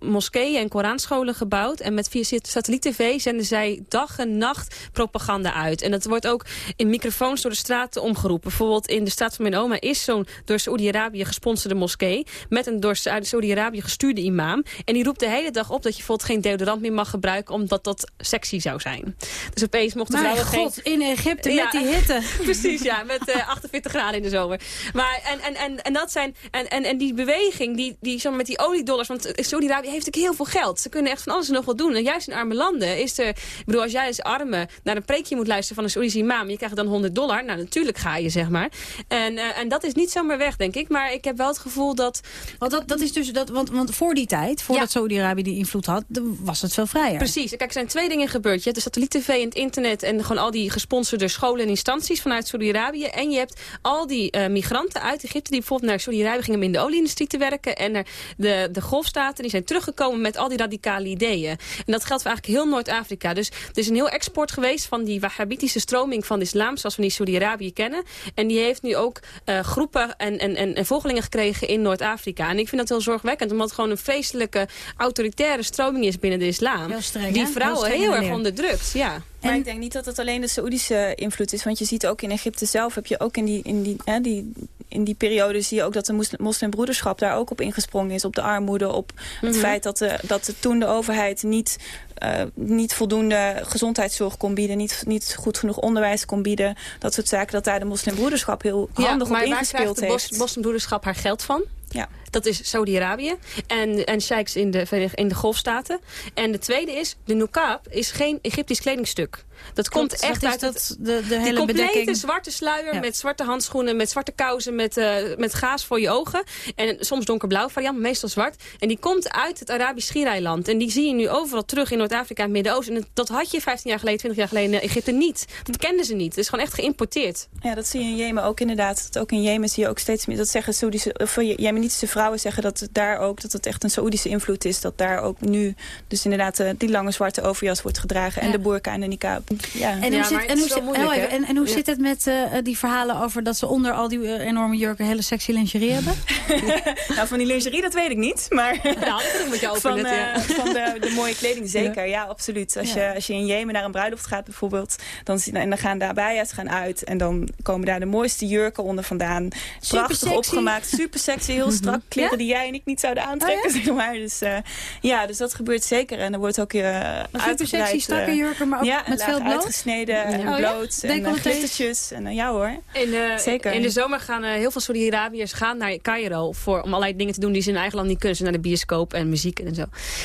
moskeeën en Koranscholen gebouwd. En met via satelliet-tv zenden zij dag en nacht propaganda uit. En dat wordt ook in microfoons door de straten omgeroepen. Bijvoorbeeld in de straat van mijn oma is zo'n door Saudi-Arabië gesponsorde moskee... met een door Saudi-Arabië gestuurde imam. En die roept de hele dag op dat je bijvoorbeeld geen deodorant meer mag gebruiken... omdat dat sexy zou zijn. Dus opeens mochten vrouwen god, geen... in Egypte met die hitte. Precies, ja, met uh, 48 graden in de zomer. Maar, en, en, en, en, dat zijn, en, en, en die beweging, die, die zo met die oliedollars... want Saudi-Arabië heeft ook heel veel geld. Ze kunnen echt van alles en nog wat doen. En juist in arme landen is er... Ik bedoel, als jij als arme naar een preekje moet luisteren van een Saoedische imam... je krijgt dan 100 dollar, nou natuurlijk ga je, zeg maar. En, uh, en dat is niet zomaar weg, denk ik. Maar ik heb wel het gevoel dat... Want dat, dat is dus... Dat, want, want voor die tijd, voordat ja. Saudi-Arabië die invloed had... was het veel vrijer. Precies. Kijk, er zijn twee dingen gebeurd. Je hebt de satelliet-tv en het internet... en gewoon al die gesponsorde scholen en instanties vanuit Saudi-Arabië. En je hebt al die uh, migranten uit Egypte... die bijvoorbeeld naar Saudi-Arabië gingen om in de olieindustrie te werken... en naar de, de golfstaten. Die zijn teruggekomen met al die radicale ideeën. En dat geldt voor eigenlijk heel Noord-Afrika. Dus er is een heel export geweest van die wahhabitische stroming van de islam... zoals we die Saudi-Arabië kennen. En die heeft nu ook uh, groepen en, en, en, en volgelingen gekregen in Noord-Afrika. En ik vind dat heel zorgwekkend... omdat het gewoon een vreselijke autoritaire stroming is binnen de islam. Heel streng, die hè? vrouwen heel, erg onderdrukt, ja. Maar en... ik denk niet dat het alleen de Saoedische invloed is. Want je ziet ook in Egypte zelf, heb je ook in die, in die, hè, die, in die periode zie je ook dat de moslim, moslimbroederschap daar ook op ingesprongen is. Op de armoede, op mm -hmm. het feit dat, de, dat de, toen de overheid niet, uh, niet voldoende gezondheidszorg kon bieden. Niet, niet goed genoeg onderwijs kon bieden. Dat soort zaken, dat daar de moslimbroederschap heel ja, handig maar op ingespeeld waar heeft. de moslimbroederschap haar geld van? Ja. Dat is Saudi-Arabië. En, en sheiks in de, in de golfstaten. En de tweede is, de niqab is geen Egyptisch kledingstuk. Dat Klopt, komt echt uit dat het, de, de hele die complete bedekking. zwarte sluier Ja. met zwarte handschoenen, met zwarte kousen, met, uh, met gaas voor je ogen. En soms donkerblauw variant, meestal zwart. En die komt uit het Arabisch Schiereiland. En die zie je nu overal terug in Noord-Afrika en Midden-Oosten. En dat had je 15 jaar geleden, 20 jaar geleden in Egypte niet. Dat kenden ze niet. Het is gewoon echt geïmporteerd. Ja, dat zie je in Jemen ook inderdaad. Dat ook in Jemen zie je ook steeds meer. Dat zeggen Saoedische, of Jemenitische vrouwen zeggen dat het daar ook dat het echt een Saoedische invloed is. Dat daar ook nu dus inderdaad uh, die lange zwarte overjas wordt gedragen. En Ja. de burka en de niqab. Ja. En hoe, Ja, zit, het en hoe, zit, moeilijk, heel even, hè? en, en hoe Ja. zit het met uh, die verhalen over dat ze onder al die uh, enorme jurken hele sexy lingerie hebben? nou, van die lingerie, dat weet ik niet. Maar Nou, dat moet je van, ja. eh, van de, de mooie kleding zeker. Ja, absoluut. Als, Ja. je, als je in Jemen naar een bruiloft gaat bijvoorbeeld... Dan, en dan gaan daar bija's gaan uit. En dan komen daar de mooiste jurken onder vandaan. Prachtig sexy. opgemaakt. Super sexy, heel strak. Kleren Ja? die jij en ik niet zouden aantrekken, Oh, ja? zeg maar. Dus eh, ja, dus dat gebeurt zeker. En er wordt ook uh, super uitgebreid... sexy, strakke eh, jurken, maar ook ja, met laag veel bloot? uitgesneden en Oh, ja? En eh, glittertjes. En eh, ja hoor. In, eh, Zeker. in de zomer gaan eh, heel veel Saudi-Arabiërs gaan naar Cairo voor, om allerlei dingen te doen die ze in hun eigen land niet kunnen. Dus naar de bioscoop en muziek en zo.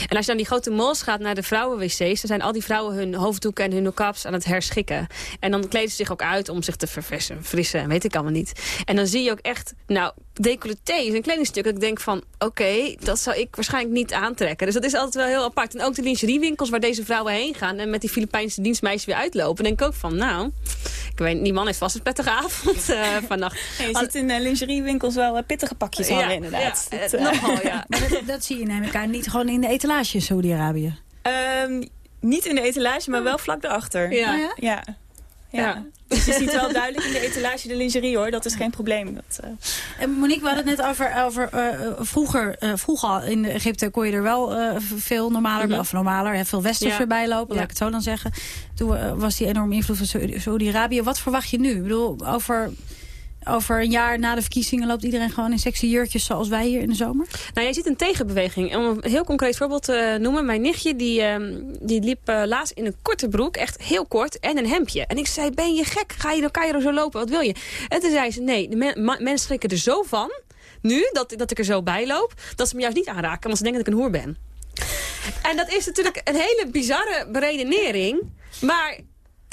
En als je dan die grote malls gaat naar de vrouwen-wc's, dan zijn al die vrouwen hun hoofddoeken en hun nokaps aan het herschikken. En dan kleden ze zich ook uit om zich te verfrissen, frissen, weet ik allemaal niet. En dan zie je ook echt, nou, decolletés en kledingstukken. Dat ik denk van, oké, dat zou ik waarschijnlijk niet aantrekken. Dus dat is altijd wel heel apart. En ook de lingeriewinkels waar deze vrouwen heen gaan en met die Filipijnse dienstmeisjes weer uitlopen. denk ik ook van, nou, ik weet, die man heeft vast een prettige avond eh, vannacht. Ja, je ziet in uh, lingeriewinkels wel uh, pittige pakjes Ja, hangen inderdaad. ja, Dat, eh, eh, nogal, ja. Maar dat, dat zie je neem ik aan niet gewoon in de etalage in Saudi-Arabië. Ehm, niet in de etalage, maar wel vlak daarachter. Ja. Oh ja? Ja. Dus je ziet wel duidelijk in de etalage de lingerie hoor. Dat is geen probleem. Dat, eh, En Monique, we hadden het net over, over eh, vroeger, eh, vroeger al in Egypte kon je er wel eh, veel normaler, Mhm. of normaler, hè, veel westers Ja. erbij lopen, Ja. laat ik het zo dan zeggen. Toen was die enorme invloed van Saudi- Saudi-Arabië. Wat verwacht je nu? Ik bedoel, over, over een jaar na de verkiezingen loopt iedereen gewoon in sexy jurkjes zoals wij hier in de zomer? Nou, je ziet een tegenbeweging. Om een heel concreet voorbeeld te noemen. Mijn nichtje die, ehm, die liep eh, laatst in een korte broek. Echt heel kort. En een hemdje. En ik zei, ben je gek? Ga je door Cairo zo lopen? Wat wil je? En toen zei ze, nee, de mensen schrikken er zo van. Nu, dat, dat ik er zo bij loop. Dat ze me juist niet aanraken. Want ze denken dat ik een hoer ben. En dat is natuurlijk een hele bizarre beredenering. Maar...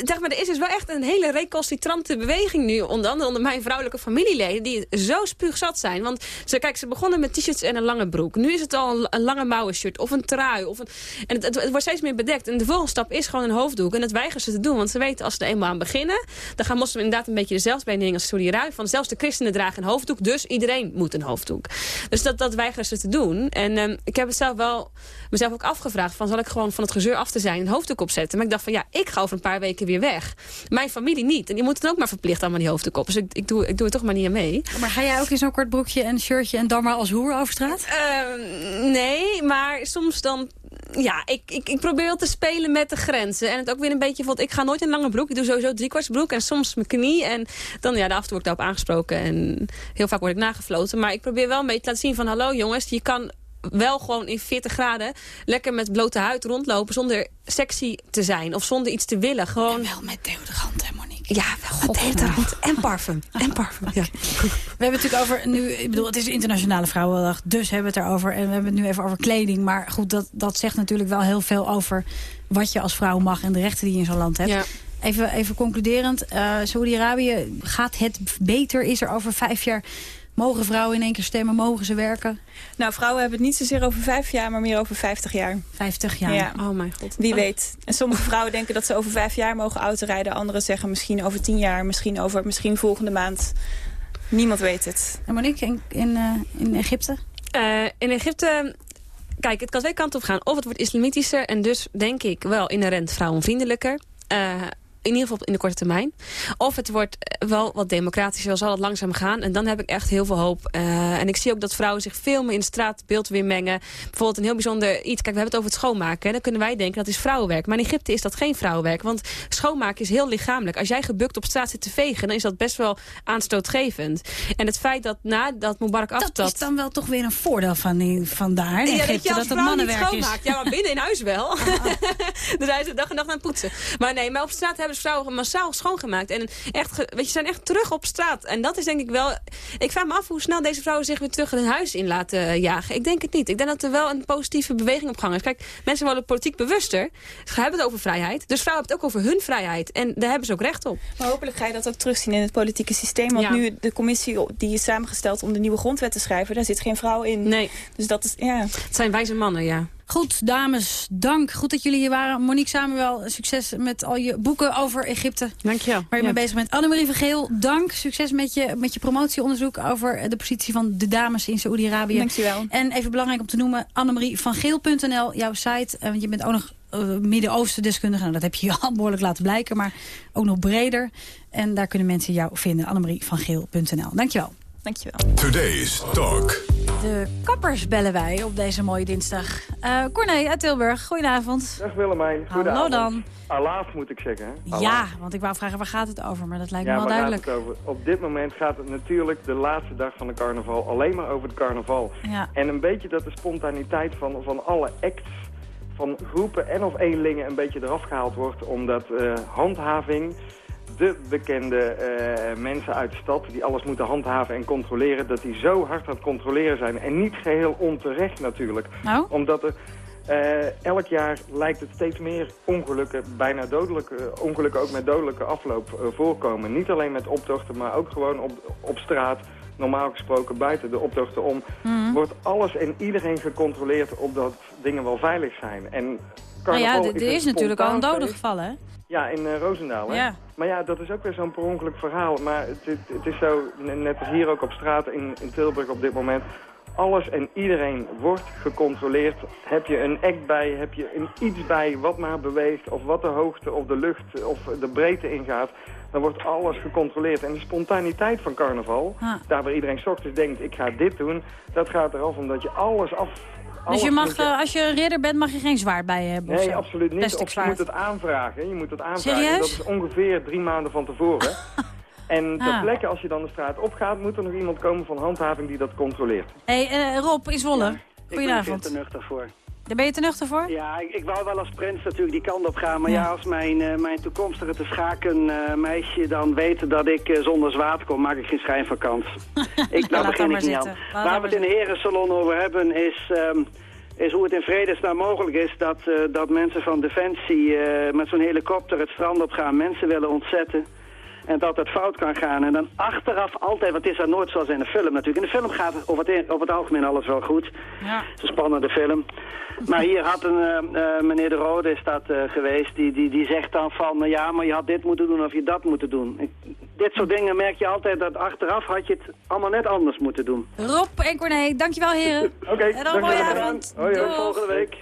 Zeg maar, er is dus wel echt een hele recalcitrante beweging nu. Onder andere onder mijn vrouwelijke familieleden. Die zo spuugzat zijn. Want ze, kijk, ze begonnen met t-shirts en een lange broek. Nu is het al een, lange mouwen shirt of een trui. Of een, en het, het, wordt steeds meer bedekt. En de volgende stap is gewoon een hoofddoek. En dat weigeren ze te doen. Want ze weten als ze er eenmaal aan beginnen. Dan gaan moslims inderdaad een beetje dezelfde beredenering als Saudi-Arabië. Van zelfs de christenen dragen een hoofddoek. Dus iedereen moet een hoofddoek. Dus dat, dat weigeren ze te doen. En ehm, ik heb het zelf wel mezelf ook afgevraagd. Van, zal ik gewoon van het gezeur af te zijn een hoofddoek opzetten? Maar ik dacht van ja, ik ga over een paar weken weer weg. Mijn familie niet. En die moeten dan ook maar verplicht allemaal die hoofddoek op. Dus ik, ik, doe, ik doe er toch maar niet aan mee. Maar ga jij ook in zo'n kort broekje en shirtje en dan maar als hoer over straat? Ehm, nee, maar soms dan... Ja, ik, ik, ik probeer wel te spelen met de grenzen. En het ook weer een beetje van... Ik ga nooit in een lange broek. Ik doe sowieso driekwarts broek en soms mijn knie. En dan, ja, af en toe word ik daarop aangesproken. En heel vaak word ik nagefloten. Maar ik probeer wel een beetje te laten zien van... Hallo jongens, je kan wel gewoon in 40 graden lekker met blote huid rondlopen zonder sexy te zijn of zonder iets te willen. Gewoon... wel met deodorant, hè Monique? Ja, wel met deodorant en parfum. En parfum, ja. We hebben het natuurlijk over nu, ik bedoel, het is Internationale Vrouwendag, dus hebben we het erover. En we hebben het nu even over kleding. Maar goed, dat, dat zegt natuurlijk wel heel veel over wat je als vrouw mag en de rechten die je in zo'n land hebt. Ja. Even, even concluderend, uh, Saudi-Arabië, gaat het beter? Is er over vijf jaar, mogen vrouwen in één keer stemmen, mogen ze werken? Nou, vrouwen hebben het niet zozeer over vijf jaar, maar meer over vijftig jaar. Vijftig jaar? Ja. Oh mijn god. Wie weet. En sommige vrouwen denken dat ze over vijf jaar mogen autorijden. Anderen zeggen misschien over tien jaar, misschien over misschien volgende maand. Niemand weet het. En Monique, in, in, uh, in Egypte? Uh, in Egypte... Kijk, het kan twee kanten op gaan. Of het wordt islamitischer en dus denk ik wel inherent vrouwenvriendelijker. Uh, in ieder geval in de korte termijn. Of het wordt wel wat democratischer, zal het langzaam gaan. En dan heb ik echt heel veel hoop. Uh, en ik zie ook dat vrouwen zich veel meer in het straatbeeld weer mengen. Bijvoorbeeld een heel bijzonder iets. Kijk, we hebben het over het schoonmaken. Hè. Dan kunnen wij denken dat is vrouwenwerk. Maar in Egypte is dat geen vrouwenwerk. Want schoonmaken is heel lichamelijk. Als jij gebukt op straat zit te vegen, dan is dat best wel aanstootgevend. En het feit dat nadat Mubarak aftrad... Dat is dan wel toch weer een voordeel van, die, van daar in ja, Egypte, dat, dat het mannenwerk is. Ja, maar binnen in huis wel. dus hij is de dag en nacht aan het poetsen. Maar nee, maar op straat hebben vrouwen massaal schoongemaakt. En echt, weet je, zijn echt terug op straat. En dat is denk ik wel... Ik vraag me af hoe snel deze vrouwen zich weer terug in hun huis in laten jagen. Ik denk het niet. Ik denk dat er wel een positieve beweging op gang is. Kijk, mensen worden politiek bewuster. Ze hebben het over vrijheid. Dus vrouwen hebben het ook over hun vrijheid. En daar hebben ze ook recht op. Maar hopelijk ga je dat ook terugzien in het politieke systeem. Want Ja. nu de commissie die is samengesteld om de nieuwe grondwet te schrijven... daar zit geen vrouw in. Nee. Dus dat is, ja... Het zijn wijze mannen, ja. Goed, dames, dank. Goed dat jullie hier waren. Monique Samuel, succes met al je boeken over Egypte. Dank je wel. Waar je mee bezig bent. Annemarie van Geel, dank. Succes met je, met je promotieonderzoek over de positie van de dames in Saoedi-Arabië. Dankjewel. En even belangrijk om te noemen, annemarievangeel.nl, jouw site. Eh, Want je bent ook nog uh, Midden-Oosten deskundige. Nou, dat heb je al behoorlijk laten blijken, maar ook nog breder. En daar kunnen mensen jou vinden, annemarievangeel.nl. Dankjewel. Dankjewel. Today's Talk. De kappers bellen wij op deze mooie dinsdag. Eh Corné uit Tilburg, goedenavond. Dag Willemijn, Hallo goedenavond. dan. Alaaf moet ik zeggen. Alaaf. Ja, want ik wou vragen waar gaat het over, maar dat lijkt Ja, me wel duidelijk. gaat het over? Op dit moment gaat het natuurlijk de laatste dag van de carnaval alleen maar over het carnaval. Ja. En een beetje dat de spontaniteit van, van alle acts, van groepen en of eenlingen een beetje eraf gehaald wordt. Omdat eh, handhaving, de bekende eh, mensen uit de stad die alles moeten handhaven en controleren, dat die zo hard aan het controleren zijn. En niet geheel onterecht natuurlijk. Nou? Omdat er eh, elk jaar lijkt het steeds meer ongelukken, bijna dodelijke ongelukken ook met dodelijke afloop eh, voorkomen. Niet alleen met optochten, maar ook gewoon op, op straat. Normaal gesproken buiten de optochten om, Mhm. wordt alles en iedereen gecontroleerd opdat dingen wel veilig zijn. En Nou carnaval ja, er is natuurlijk al een dode gevallen, hè? Ja, in eh, Roosendaal, hè? Ja. Maar ja, dat is ook weer zo'n per ongeluk verhaal. Maar het, het, het is zo, net als hier ook op straat in, in Tilburg op dit moment... Alles en iedereen wordt gecontroleerd. Heb je een act bij, heb je een iets bij wat maar beweegt... of wat de hoogte of de lucht of de breedte ingaat... dan wordt alles gecontroleerd. En de spontaniteit van carnaval, Ah. daar waar iedereen 's ochtends denkt... ik ga dit doen, dat gaat eraf omdat je alles af... Dus je mag, eh, als je een ridder bent, mag je geen zwaard bij je hebben? Nee, absoluut niet. Plastic Of je moet het aanvragen. Je moet het aanvragen. Serieus? Dat is ongeveer drie maanden van tevoren. en ter Ah. plekke, als je dan de straat opgaat, moet er nog iemand komen van handhaving die dat controleert. hey, eh, Rob in Zwolle. Ik ben er Goedenavond. te nuchter voor. Daar ben je te nuchter voor? Ja, ik, ik wou wel als prins natuurlijk die kant op gaan. Maar ja, als mijn, eh, mijn toekomstige te schaken eh, meisje dan weet dat ik eh, zonder zwaard kom, maak ik geen schijn van kans. ik, daar begin ik niet aan. Laat Waar we het in de herensalon over hebben is... ehm, is hoe het in vredesnaam mogelijk is dat, dat mensen van Defensie met zo'n helikopter het strand op gaan, mensen willen ontzetten. En dat het fout kan gaan. En dan achteraf altijd, want het is dat nooit zoals in de film natuurlijk. In de film gaat over het, over het algemeen alles wel goed. Ja. Het is een spannende film. Maar hier had een, eh, eh, meneer De Rode is dat eh, geweest, die, die, die zegt dan van, eh, ja, maar je had dit moeten doen of je dat moeten doen. Ik- dit soort dingen merk je altijd dat achteraf had je het allemaal net anders moeten doen. Rob en Corné, dankjewel heren. Oké, En dan een mooie avond. Hoi, volgende week.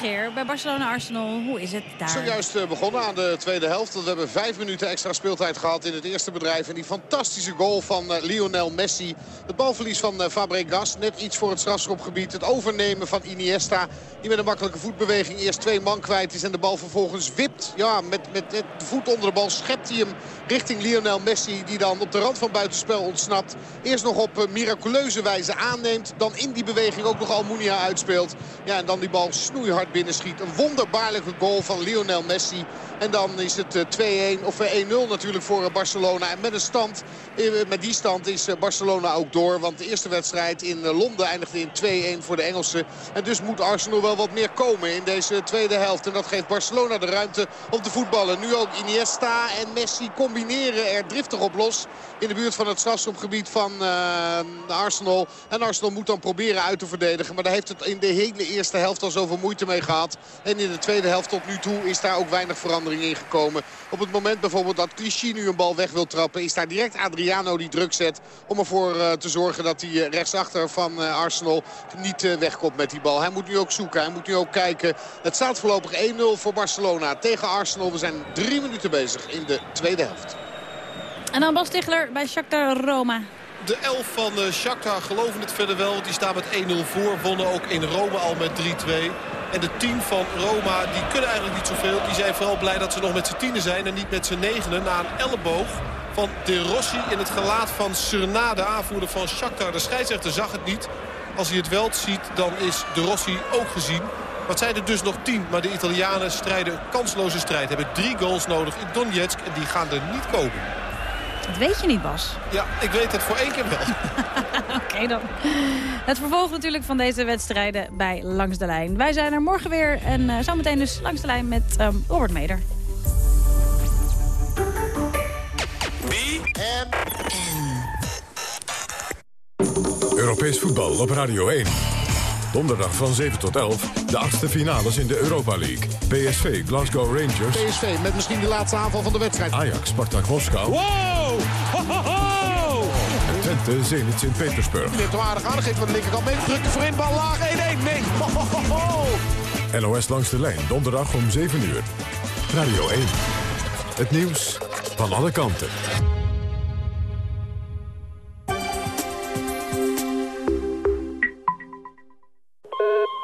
Bij Barcelona Arsenal. Hoe is het daar? Zojuist eh, begonnen aan de tweede helft. We hebben vijf minuten extra speeltijd gehad in het eerste bedrijf. En die fantastische goal van eh, Lionel Messi. Het balverlies van eh, Fabregas. Net iets voor het strafschopgebied. Het overnemen van Iniesta. Die met een makkelijke voetbeweging eerst twee man kwijt is. En de bal vervolgens wipt. Ja, met, met, met de voet onder de bal schept hij hem richting Lionel Messi. Die dan op de rand van buitenspel ontsnapt. Eerst nog op miraculeuze wijze aanneemt. Dan in die beweging ook nog Almunia uitspeelt. Ja, en dan die bal snoeihard binnenschiet. Een wonderbaarlijke goal van Lionel Messi. En dan is het eh, 2-1 of eh, 1-0 natuurlijk voor eh, Barcelona. En met een stand, eh, met die stand is eh, Barcelona ook door. Want de eerste wedstrijd in eh, Londen eindigde in 2-1 voor de Engelsen. En dus moet Arsenal wel wat meer komen in deze tweede helft. En dat geeft Barcelona de ruimte om te voetballen. Nu ook Iniesta en Messi combineren er driftig op los. In de buurt van het strafschopgebied van eh, Arsenal. En Arsenal moet dan proberen uit te verdedigen. Maar daar heeft het in de hele eerste helft al zoveel moeite mee gehad. En in de tweede helft tot nu toe is daar ook weinig Op het moment bijvoorbeeld dat Clichy nu een bal weg wil trappen... is daar direct Adriano die druk zet om ervoor eh, te zorgen dat hij eh, rechtsachter van eh, Arsenal niet wegkomt met die bal. Hij moet nu ook zoeken, hij moet nu ook kijken. Het staat voorlopig 1-0 voor Barcelona tegen Arsenal. We zijn drie minuten bezig in de tweede helft. En dan Bas Tichler bij Shakhtar Roma. De 11 van eh, Shakhtar geloven het verder wel. Want die staan met 1-0 voor. Wonnen ook in Rome al met 3-2. En de 10 van Roma die kunnen eigenlijk niet zoveel. Die zijn vooral blij dat ze nog met z'n tienen zijn. En niet met z'n negenen. Na een elleboog van De Rossi in het gelaat van Surna. De aanvoerder van Shakhtar. De scheidsrechter zag het niet. Als hij het wel ziet dan is De Rossi ook gezien. Het zijn er dus nog tien. Maar de Italianen strijden kansloze strijd. Hebben drie goals nodig in Donetsk. En die gaan er niet komen. Dat weet je niet, Bas. Ja, ik weet het voor één keer wel. Oké dan. Het vervolg natuurlijk van deze wedstrijden bij Langs de Lijn. Wij zijn er morgen weer en uh, zometeen dus Langs de Lijn met um, Robert Meder. Europees voetbal op Radio 1. Donderdag van 7 tot 11, de achtste finales in de Europa League. PSV, Glasgow Rangers. PSV met misschien de laatste aanval van de wedstrijd. Ajax, Spartak Moskou. Wow! Twente, Zenit Sint-Petersburg. Die heeft hem aardig aangegeven van de linkerkant mee. Drukte voor in, bal laag 1-1. Nee. Ho. LOS langs de lijn, donderdag om 7 uur. Radio 1. Het nieuws van alle kanten.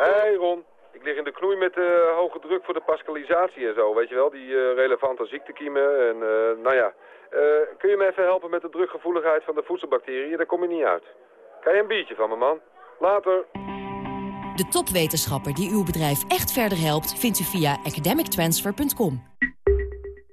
Hey Ron, ik lig in de knoei met uh, hoge druk voor de pascalisatie en zo. Weet je wel, die uh, relevante ziektekiemen en uh, nou ja kun je me even helpen met de drukgevoeligheid van de voedselbacteriën? Daar kom je niet uit. Kan je een biertje van me, man? Later. De topwetenschapper die uw bedrijf echt verder helpt... vindt u via academictransfer.com.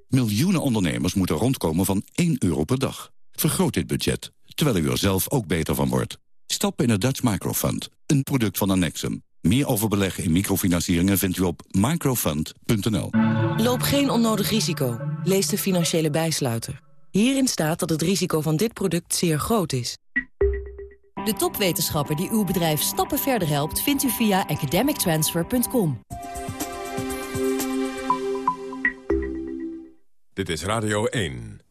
Miljoenen ondernemers moeten rondkomen van 1 euro per dag. Vergroot dit budget, terwijl u er zelf ook beter van wordt. Stap in het Dutch Microfund, een product van Annexum. Meer over beleggen in microfinancieringen vindt u op microfund.nl. Loop geen onnodig risico. Lees de financiële bijsluiter. Hierin staat dat het risico van dit product zeer groot is. De topwetenschapper die uw bedrijf stappen verder helpt... vindt u via academictransfer.com. Dit is Radio 1.